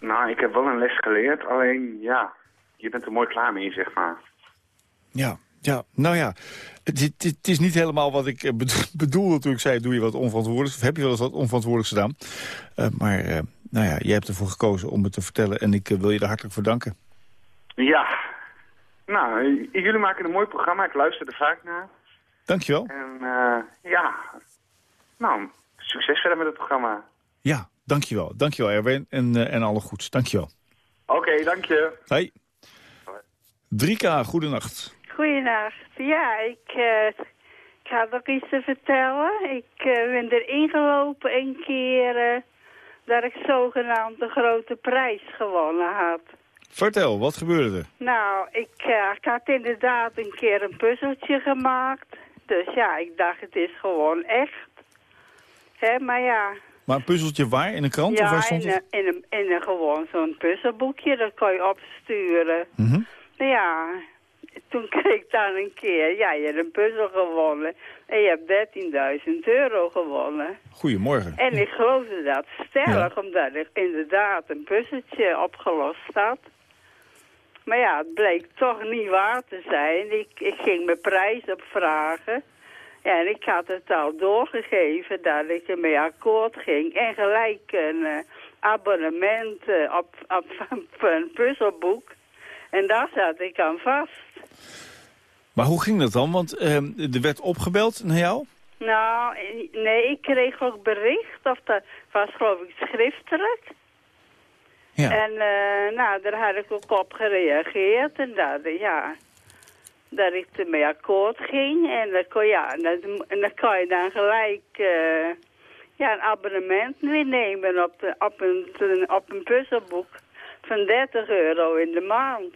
Nou, ik heb wel een les geleerd, alleen ja, je bent er mooi klaar mee, zeg maar. Ja, ja, nou ja, het, het, is niet helemaal wat ik bedoelde toen ik zei... doe je wat onverantwoordelijks, of heb je wel eens wat onverantwoordelijks gedaan. Uh, maar uh, nou ja, jij hebt ervoor gekozen om het te vertellen... en ik uh, wil je er hartelijk voor danken. Ja, nou, jullie maken een mooi programma. Ik luister er vaak naar. Dankjewel. En ja, nou, succes verder met het programma. Ja, dankjewel. Dankjewel Erwin en, en alle goeds. Dankjewel. Oké, okay, dank je. Hoi. 3K, goedenacht. Goedenacht. Ja, ik, uh, ik had ook iets te vertellen. Ik uh, ben er ingelopen een keer uh, dat ik zogenaamd een grote prijs gewonnen had. Vertel, wat gebeurde er? Nou, ik, ik had inderdaad een keer een puzzeltje gemaakt. Dus ja, ik dacht het is gewoon echt. Hè, maar ja... Maar een puzzeltje waar? In een krant? Ja, of waar stond in, een, in, een, in een gewoon zo'n puzzelboekje. Dat kan je opsturen. Mm -hmm. Ja, toen kreeg ik dan een keer, ja, je hebt een puzzel gewonnen. En je hebt 13.000 euro gewonnen. Goedemorgen. En ik geloofde dat stellig, ja. omdat ik inderdaad een puzzeltje opgelost had. Maar ja, het bleek toch niet waar te zijn. Ik, ik ging mijn prijs opvragen. En ik had het al doorgegeven dat ik ermee akkoord ging. En gelijk een uh, abonnement uh, op, op, op een puzzelboek. En daar zat ik aan vast. Maar hoe ging dat dan? Want uh, er werd opgebeld naar jou? Nou, nee, ik kreeg ook bericht. Of dat was geloof ik schriftelijk. Ja. En uh, nou, daar had ik ook op gereageerd. En dat, ja, dat ik ermee akkoord ging. En dan kon, ja, en dan, en dan kan je dan gelijk uh, ja, een abonnement weer nemen op, de, op, een, op een puzzelboek van 30 euro in de maand.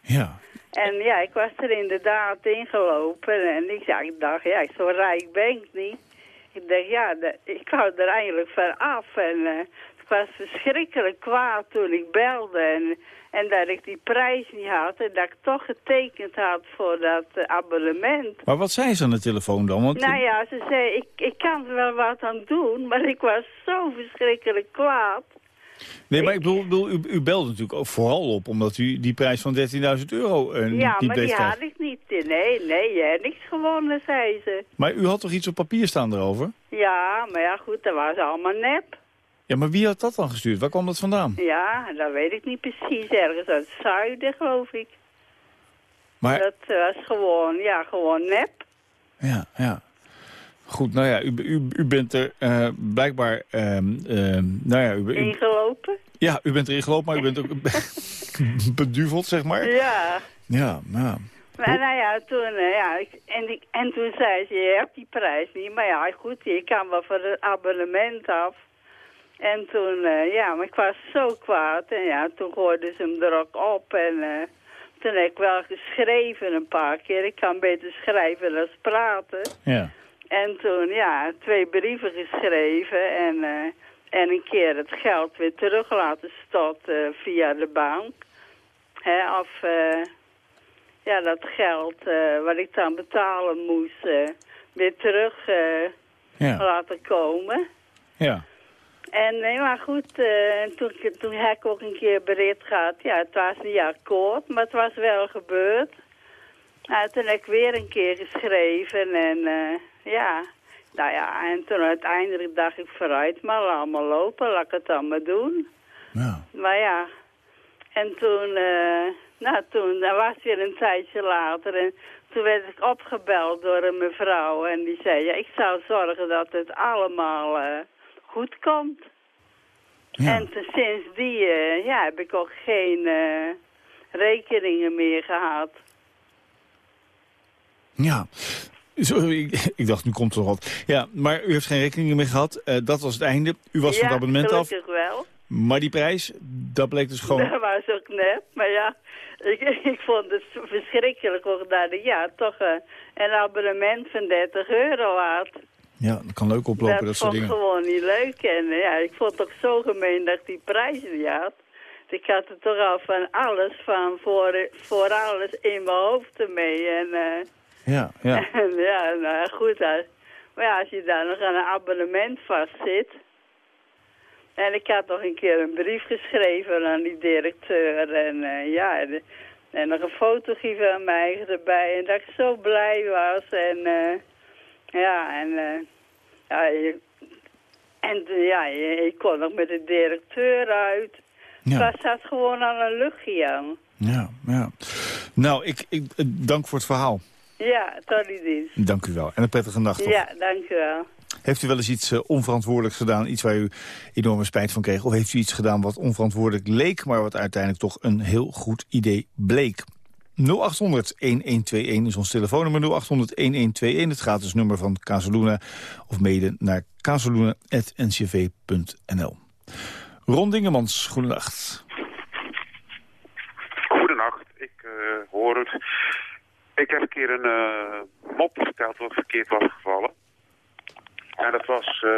Ja. En ja, ik was er inderdaad ingelopen en ik, ja, ik dacht, ja, zo rijk ben ik niet. Ik dacht, ja, de, ik wou er eigenlijk van af en uh, ik was verschrikkelijk kwaad toen ik belde en, en dat ik die prijs niet had en dat ik toch getekend had voor dat uh, abonnement. Maar wat zei ze aan de telefoon dan? Want... Nou ja, ze zei, ik, ik kan er wel wat aan doen, maar ik was zo verschrikkelijk kwaad. Nee, maar ik bedoel, u, u belde natuurlijk ook vooral op omdat u die prijs van 13.000 euro uh, niet Ja, maar die had ik niet. Nee, nee, je hebt niks gewonnen, zei ze. Maar u had toch iets op papier staan erover? Ja, maar ja, goed, dat was allemaal nep. Ja, maar wie had dat dan gestuurd? Waar kwam dat vandaan? Ja, dat weet ik niet precies. Ergens uit het zuiden, geloof ik. Maar... Dat was gewoon, ja, gewoon nep. Ja, ja. Goed, nou ja, u, u, u bent er uh, blijkbaar... Uh, uh, nou ja, u, Ingelopen? Ja, u bent erin gelopen, maar u bent ook beduveld, zeg maar. Ja. Ja, nou... Maar nou ja, toen, uh, ja, ik, en, ik, en toen zei ze, je hebt die prijs niet. Maar ja, goed, je kan wel voor het abonnement af. En toen, uh, ja, maar ik was zo kwaad. En ja, toen gooiden ze hem er ook op. En uh, toen heb ik wel geschreven een paar keer. Ik kan beter schrijven dan praten. Ja. En toen, ja, twee brieven geschreven en, uh, en een keer het geld weer terug laten storten via de bank. Hè, of, ja, dat geld wat ik dan betalen moest, weer terug ja. laten komen. Ja. En nee, maar goed, toen, toen heb ik ook een keer bericht gehad, ja, het was niet akkoord, maar het was wel gebeurd. Nou, toen heb ik weer een keer geschreven en ja, nou ja, en toen uiteindelijk dacht ik vooruit, maar laat maar lopen, laat ik het dan maar doen. Ja. Maar ja, en toen, uh, Nou, toen dat was weer een tijdje later en toen werd ik opgebeld door een mevrouw en die zei, ja, ik zou zorgen dat het allemaal goed komt. Ja. En te- sinds die eh, ja, heb ik ook geen eh, rekeningen meer gehad. Ja. Sorry, ik, ik dacht, nu komt er wat. Ja, maar u heeft geen rekeningen meer gehad. Eh, dat was het einde. U was van ja, het abonnement af. gelukkig wel. Maar die prijs, dat bleek dus gewoon... Dat was ook net. Maar ja, ik, ik vond het verschrikkelijk dat ik ja, toch een abonnement van 30 euro had. Ja, dat kan leuk oplopen, dat, dat soort vond ik dingen. gewoon niet leuk. En eh, ja, ik vond het ook zo gemeen dat ik die prijs niet had. Ik had er toch al van alles, van voor, voor alles in mijn hoofd ermee. En, eh, Ja, ja. en ja, nou goed. Maar ja, als je daar nog aan een abonnement vastzit... En ik had nog een keer een brief geschreven aan die directeur. En eh, ja, en, en nog een fotootje van mij erbij. En dat ik zo blij was. En eh, ja, en... eh, ja, je- en ja, je- ik kon nog met de directeur uit. Ja. Daar zat gewoon al een luchtje aan. Ja, ja. Nou, ik, ik eh, dank voor het verhaal. Ja, tot dienst. Dank u wel. En een prettige nacht. nog. Ja, dank u wel. Heeft u wel eens iets eh, onverantwoordelijks gedaan? Iets waar u enorme spijt van kreeg? Of heeft u iets gedaan wat onverantwoordelijk leek... maar wat uiteindelijk toch een heel goed idee bleek? 0800-1121 is ons telefoonnummer 0800-1121. Het gratis nummer van Casaluna. Of mede naar casaluna.ncv.nl. Ron Dingemans, goedenacht. Goedenacht, ik eh, hoor het. Ik heb een keer een eh, mop verteld wat verkeerd was gevallen. En dat was eh,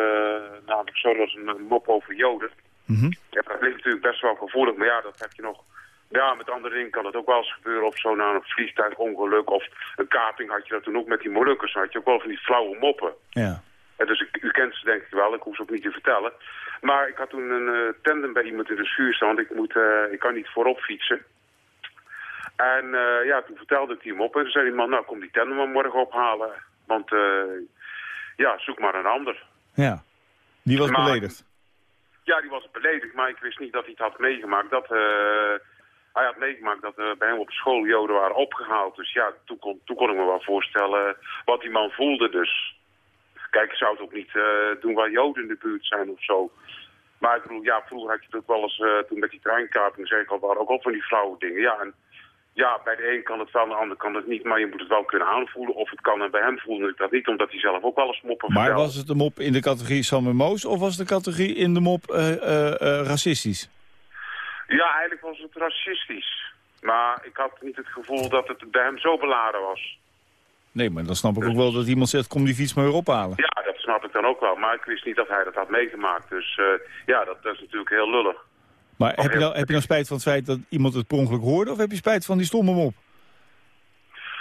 namelijk zo, dat was een, mop over joden. Mhm. Ja, dat ligt natuurlijk best wel gevoelig, maar ja, dat heb je nog... Ja, met andere dingen kan het ook wel eens gebeuren of zo na een vliegtuigongeluk of een kaping had je dat toen ook met die Molukkers. Had je ook wel van die flauwe moppen. Ja. Dus ik, u kent ze denk ik wel, ik hoef ze ook niet te vertellen. Maar ik had toen een eh, tandem bij iemand in de schuur staan, want ik, moet, eh, ik kan niet voorop fietsen. En eh, ja, toen vertelde ik die hem op en toen zei die man, nou kom die tandem maar morgen ophalen. Want eh, ja, zoek maar een ander. Ja. Die was Maar- beledigd. Ja, die was beledigd, maar ik wist niet dat hij het had meegemaakt. Dat, eh, hij had meegemaakt dat er bij hem op school joden waren opgehaald. Dus ja, toen kon, toen kon ik me wel voorstellen wat die man voelde dus. Kijk, ik zou het ook niet eh, doen waar joden in de buurt zijn of zo. Maar ik bedoel, ja, vroeger had je het ook wel eens, eh, toen met die treinkaping, zei ik al, waren ook al van die flauwe dingen. Ja, en ja, bij de een kan het wel, aan de ander kan het niet, maar je moet het wel kunnen aanvoelen. Of het kan en bij hem voelde ik dat niet, omdat hij zelf ook wel eens moppen Maar vertelde. was het de mop in de categorie Sam en Moos... of was de categorie in de mop eh, racistisch? Ja, eigenlijk was het racistisch. Maar ik had niet het gevoel dat het bij hem zo beladen was. Nee, maar dan snap ik ook wel dat iemand zegt... kom die fiets maar weer ophalen. Ja, dat snap ik dan ook wel. Maar ik wist niet dat hij dat had meegemaakt. Dus eh, ja, dat, dat is natuurlijk heel lullig. Maar heb je, nou, heb je nou spijt van het feit dat iemand het per ongeluk hoorde... of heb je spijt van die stomme mop?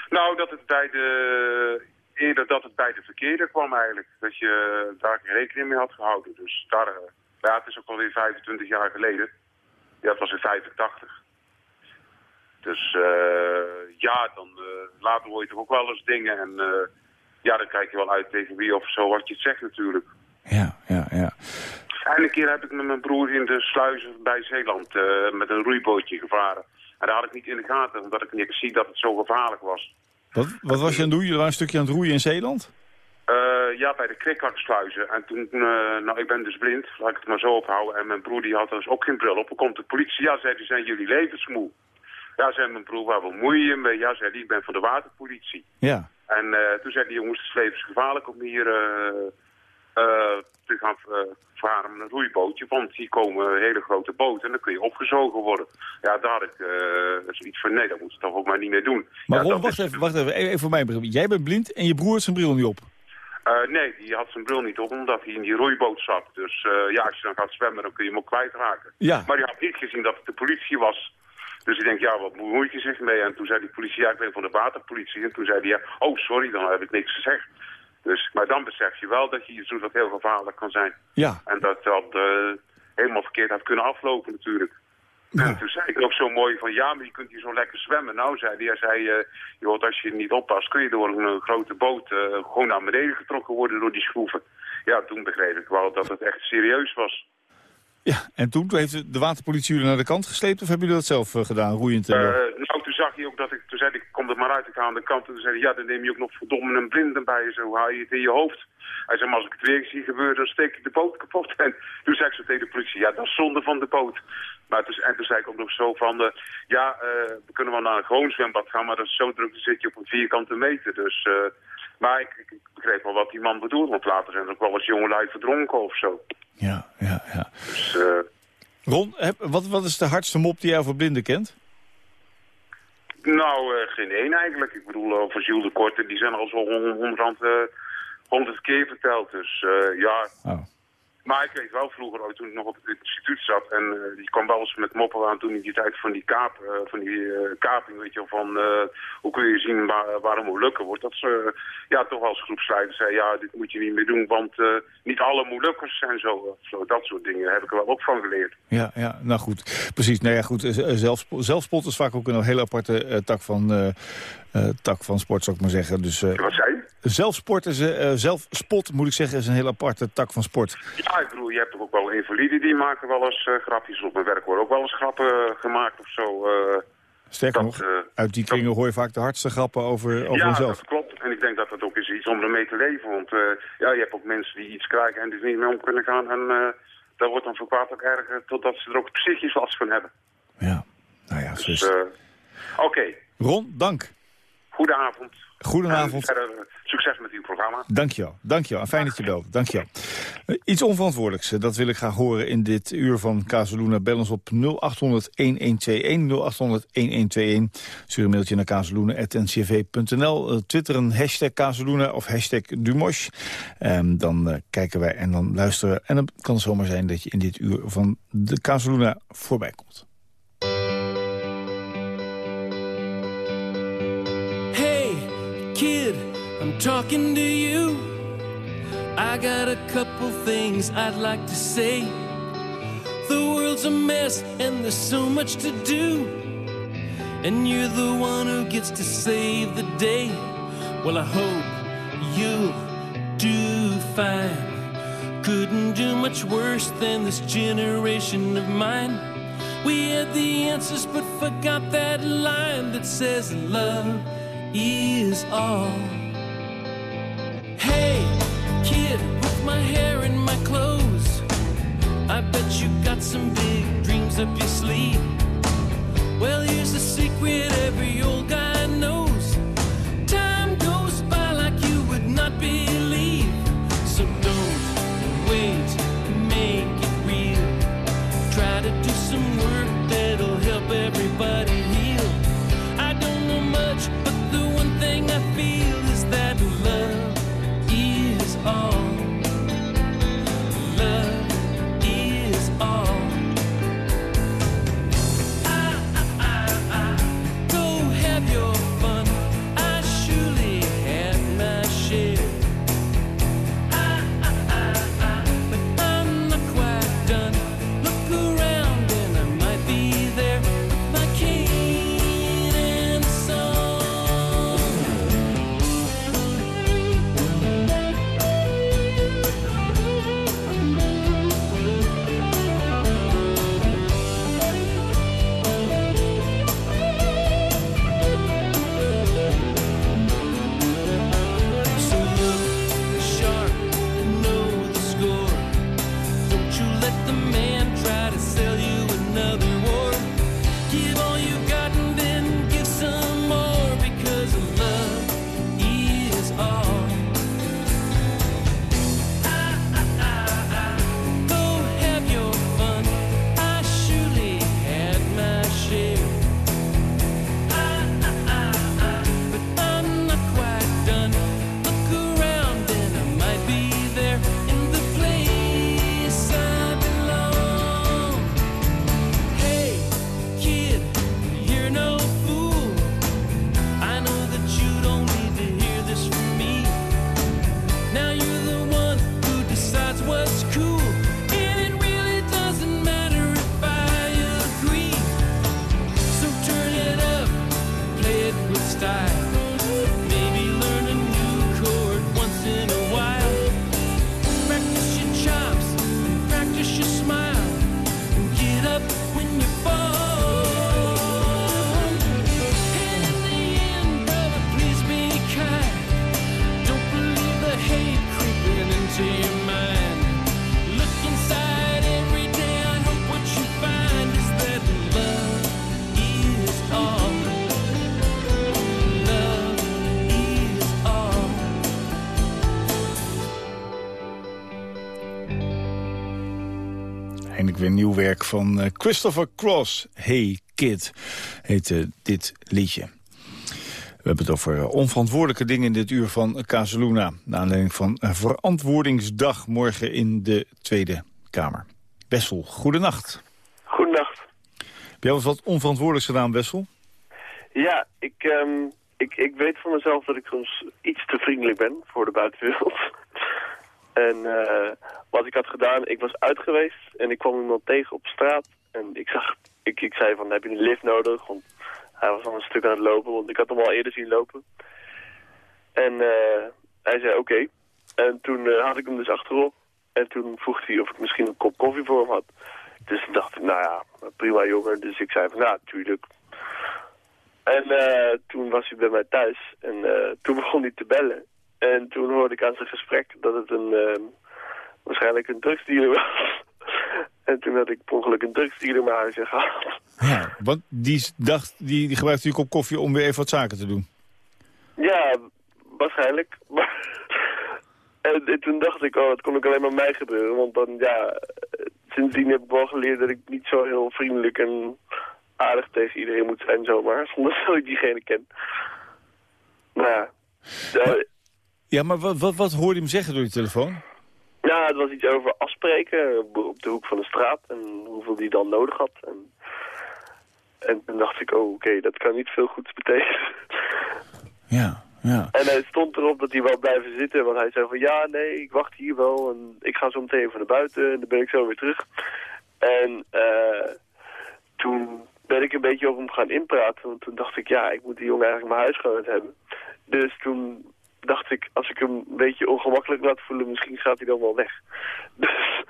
Nou, dat het bij de... Eerder dat het bij de verkeerde kwam eigenlijk. Dat je daar geen rekening mee had gehouden. Dus daar... eh, ja, het is ook alweer 25 jaar geleden. Ja, het was in 85. Dus eh, ja, dan eh, later hoor je toch ook wel eens dingen. En eh, ja, dan kijk je wel uit tegen wie of zo wat je het zegt natuurlijk. Ja, ja, ja. En een keer heb ik met mijn broer in de sluizen bij Zeeland eh, met een roeibootje gevaren. En daar had ik niet in de gaten, omdat ik niet zie dat het zo gevaarlijk was. Wat, wat was je aan het doen? Je was een stukje aan het roeien in Zeeland? Eh, ja, bij de Krikhakksluizen. En toen, eh, nou, ik ben dus blind, laat ik het maar zo ophouden. En mijn broer die had dus ook geen bril op. Dan komt de politie, ja, zei die, zijn jullie levensmoe? Ja, zei mijn broer, waar bemoei je mee? Ja, zei die, ik ben van de waterpolitie. Ja. En eh, toen zei die jongens, het is levensgevaarlijk om hier te gaan varen met een roeibootje. Want hier komen hele grote boten en dan kun je opgezogen worden. Ja, daar had ik zoiets van, nee, dat moet je toch ook maar niet meer doen. Maar ja, Ron, dat wacht is- even, wacht even. Even voor mij. Jij bent blind en je broer heeft zijn bril niet op. Eh, nee, die had zijn bril niet op omdat hij in die roeiboot zat. Dus eh, ja, als je dan gaat zwemmen, dan kun je hem ook kwijtraken. Ja. Maar die had niet gezien dat het de politie was. Dus ik denk, ja, wat bemoeit je zich mee? En toen zei die politie, ja, ik ben van de waterpolitie. En toen zei hij, ja, oh, sorry, dan heb ik niks gezegd. Dus, maar dan besef je wel dat je iets doet wat heel gevaarlijk kan zijn. Ja. En dat dat eh, helemaal verkeerd had kunnen aflopen natuurlijk. En toen zei ik ook zo mooi van, ja, maar je kunt hier zo lekker zwemmen. Nou, zei hij, hij zei, eh, joh, als je niet oppast, kun je door een eh, grote boot eh, gewoon naar beneden getrokken worden door die schroeven. Ja, toen begreep ik wel dat het echt serieus was. Ja, en toen, toen heeft de waterpolitie jullie naar de kant gesleept of hebben jullie dat zelf eh, gedaan, roeiend? Uh, nou, toen zag hij ook dat ik, toen zei ik, kom er maar uit, ik aan de kant. En toen zei hij, ja, dan neem je ook nog verdomme een blinden bij je, zo haal je het in je hoofd. Hij zei, maar als ik het weer zie gebeuren, dan steek ik de boot kapot. En toen zei ik zo tegen de politie, ja, dat is zonde van de boot. Maar toen, en toen zei ik ook nog zo van, uh, ja, we kunnen wel naar een gewoon zwembad gaan, maar dat is zo druk, dan zit je op een vierkante meter. Dus, maar ik, ik, begreep wel wat die man bedoelt, want later zijn er ook wel eens jongelui verdronken of zo. Ja, ja, ja. Dus, uh, Ron, heb, wat, wat is de hardste mop die jij over blinden kent? Nou, uh, geen één eigenlijk. Ik bedoel, over Gilles de Korte, die zijn al zo honderd, honderd keer verteld. Dus ja, oh. Maar ik weet wel vroeger, ook toen ik nog op het instituut zat... en uh, die kwam wel eens met moppen aan toen in die tijd van die, kaap, uh, van die uh, kaping... weet je van hoe kun je zien waar, waarom Molukken wordt. Dat ze ja, toch als groepsleider zei, ja, dit moet je niet meer doen... want niet alle Molukkers zijn zo, zo. Dat soort dingen heb ik er wel ook van geleerd. Ja, ja nou goed. Precies. Nou ja, goed. Zelfspot, zelfspot is vaak ook een hele aparte tak van... tak van sport, zou ik maar zeggen. Dus, Wat zei je? Zelfsport is, zelfspot, moet ik zeggen, is een hele aparte tak van sport. Ja, ik bedoel, je hebt toch ook wel invaliden die maken wel eens uh, grapjes. Op mijn werk worden ook wel eens grappen uh, gemaakt of zo. Uh, Sterker nog, uit die kringen hoor je vaak de hardste grappen over, over ja, jezelf. Dat klopt. En ik denk dat dat ook is iets om ermee te leven. Want ja, je hebt ook mensen die iets krijgen en die er niet mee om kunnen gaan. En dat wordt dan voor kwaad ook erger totdat ze er ook psychisch last van hebben. Ja, nou ja, dus, Oké. Okay. Ron, dank. Goedenavond. Goedenavond. En verder, succes met uw programma. Dankjewel. Dankjewel. Fijn dat je belt. Dankjewel. Uh, iets onverantwoordelijks, uh, dat wil ik graag horen in dit uur van Kazeluna. Bel ons op 0800-1121, 0800-1121. Stuur een mailtje naar kazeluna.ncv.nl. Twitteren hashtag Kazeluna of hashtag Dumosh. Um, dan kijken wij en dan luisteren. En dan kan het zomaar zijn dat je in dit uur van de Kazeluna voorbij komt. Kid, I'm talking to you. I got a couple things I'd like to say. The world's a mess and there's so much to do. And you're the one who gets to save the day. Well, I hope you'll do fine. Couldn't do much worse than this generation of mine. We had the answers, but forgot that line that says love is all. Hey, kid, with my hair and my clothes, I bet you got some big dreams up your sleeve. Well, here's a secret every old guy van eh, Christopher Cross. Hey Kid, heette dit liedje. We hebben het over eh, onverantwoordelijke dingen in dit uur van Casaluna. Naar aanleiding van Verantwoordingsdag morgen in de Tweede Kamer. Wessel, goedenacht. Goedenacht. Heb jij wel eens wat onverantwoordelijks gedaan, Wessel? Ja, ik, ehm, ik, ik weet van mezelf dat ik soms iets te vriendelijk ben voor de buitenwereld. En eh, wat ik had gedaan, ik was uit geweest en ik kwam iemand tegen op straat. En ik, zag, ik, ik zei van, heb je een lift nodig? Want hij was al een stuk aan het lopen, want ik had hem al eerder zien lopen. En eh, hij zei oké. En toen eh, had ik hem dus achterop. En toen vroeg hij of ik misschien een kop koffie voor hem had. Dus toen dacht ik, nou ja, prima jongen. Dus ik zei van, nou, tuurlijk. En toen was hij bij mij thuis. En toen begon hij te bellen. En toen hoorde ik aan zijn gesprek dat het een, eh, waarschijnlijk een drugsdealer was. en toen had ik per ongeluk een drugsdealer naar huis gehaald. Ja, want die, dacht, die, die gebruikte die kop koffie om weer even wat zaken te doen. Ja, waarschijnlijk. Maar en, en toen dacht ik, oh, dat kon ook alleen maar mij gebeuren. Want dan, ja, eh, sindsdien heb ik wel geleerd dat ik niet zo heel vriendelijk en aardig tegen iedereen moet zijn zomaar. Zonder dat ik diegene ken. Nou ja. Ja, maar wat, wat, wat hoorde je hem zeggen door die telefoon? Ja, het was iets over afspreken op op de hoek van de straat en hoeveel die dan nodig had. En, en toen dacht ik, oh oké, dat kan niet veel goeds betekenen. Ja, ja. En hij stond erop dat hij wou blijven zitten, want hij zei van ja, nee, ik wacht hier wel en ik ga zo meteen even naar buiten en dan ben ik zo weer terug. En eh, toen ben ik een beetje over hem gaan inpraten, want toen dacht ik, ja, ik moet die jongen eigenlijk mijn huisgenoot hebben. Dus toen dacht ik, als ik hem een beetje ongemakkelijk laat voelen, misschien gaat hij dan wel weg. Dus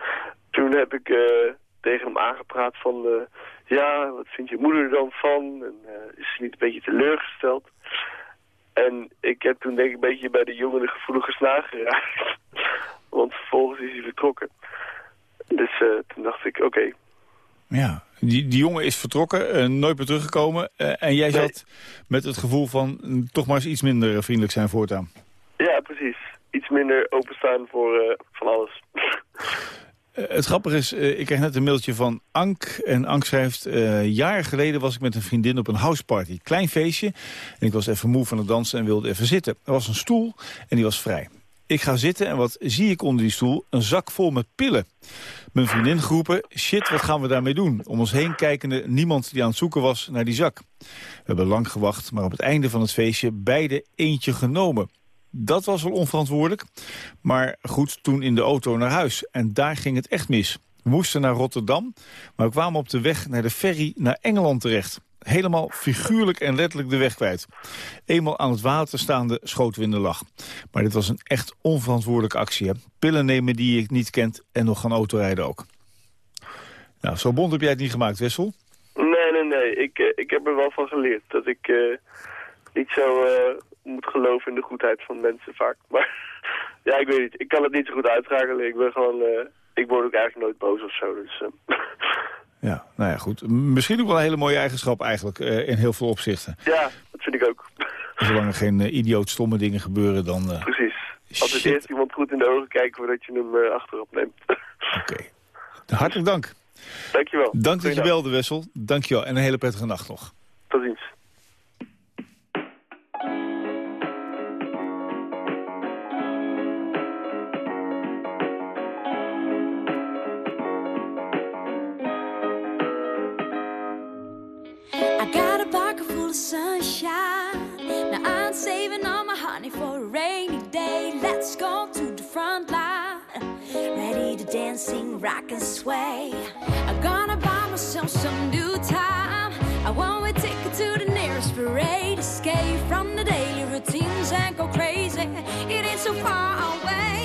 toen heb ik eh, tegen hem aangepraat van, eh, ja, wat vindt je moeder er dan van? En eh, is ze niet een beetje teleurgesteld? En ik heb toen denk ik een beetje bij de jongen de gevoelige geraakt. Want vervolgens is hij vertrokken. Dus toen dacht ik, oké, Ja, die, die jongen is vertrokken, nooit meer teruggekomen. en jij zat met het gevoel van mm, toch maar eens iets minder vriendelijk zijn voortaan. Precies. Iets minder openstaan voor eh, van alles. Eh, het grappige is, eh, ik kreeg net een mailtje van Ank. En Ank schrijft, eh jaren geleden was ik met een vriendin op een houseparty. Klein feestje. En ik was even moe van het dansen en wilde even zitten. Er was een stoel en die was vrij. Ik ga zitten en wat zie ik onder die stoel? Een zak vol met pillen. Mijn vriendin groepen, shit, wat gaan we daarmee doen? Om ons heen kijkende, niemand die aan het zoeken was naar die zak. We hebben lang gewacht, maar op het einde van het feestje beide eentje genomen. Dat was wel onverantwoordelijk. Maar goed, toen in de auto naar huis. En daar ging het echt mis. We moesten naar Rotterdam, maar we kwamen op de weg naar de ferry naar Engeland terecht. Helemaal figuurlijk en letterlijk de weg kwijt. Eenmaal aan het water staande schoten we in de lach. Maar dit was een echt onverantwoordelijke actie. Pillen nemen die je niet kent en nog gaan autorijden ook. Nou, zo bond heb jij het niet gemaakt, Wessel. Nee, nee, nee. Ik, eh, ik heb er wel van geleerd dat ik eh, niet zo eh, moet geloven in de goedheid van mensen vaak. Maar ja, ik weet niet. Ik kan het niet zo goed uitschakelen. Ik ben gewoon... eh, ik word ook eigenlijk nooit boos of zo. Dus, eh, Ja, nou ja, goed. Misschien ook wel een hele mooie eigenschap eigenlijk eh, in heel veel opzichten. ja, dat vind ik ook. Zolang er geen idioot stomme dingen gebeuren, dan... Precies. Altijd Shit. eerst iemand goed in de ogen kijken voordat je hem achterop neemt. Hartelijk dank. Dankjewel. Dank dat je belde, Wessel. Dankjewel en een hele prettige nacht nog. Tot ziens. Rainy day. Let's go to the front line. Ready to dance, sing, rock and sway. I'm gonna buy myself some new time. I want a ticket to the nearest parade. Escape from the daily routines and go crazy. It ain't so far away.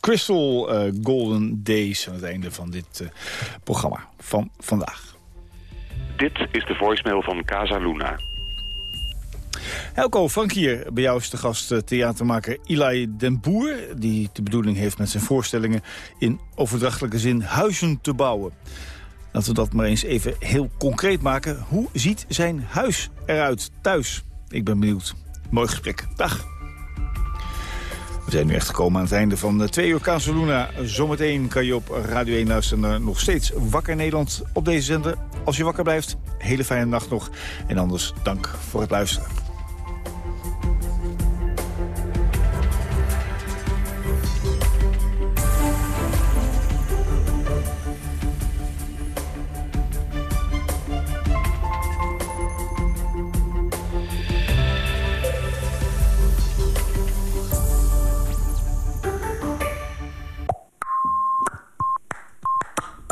Crystal eh, Golden Days aan het einde van dit eh, programma van vandaag. Dit is de voicemail van Casa Luna. Helco, Frank hier. Bij jou is de gast eh, theatermaker Eli den Boer... die de bedoeling heeft met zijn voorstellingen in overdrachtelijke zin huizen te bouwen. Laten we dat maar eens even heel concreet maken. Hoe ziet zijn huis eruit thuis? Ik ben benieuwd. Mooi gesprek. Dag. We zijn nu echt gekomen aan het einde van twee uur Casaluna. Zometeen kan je op Radio 1 luisteren nog steeds Wakker Nederland op deze zender. Als je wakker blijft, hele fijne nacht nog. En anders dank voor het luisteren.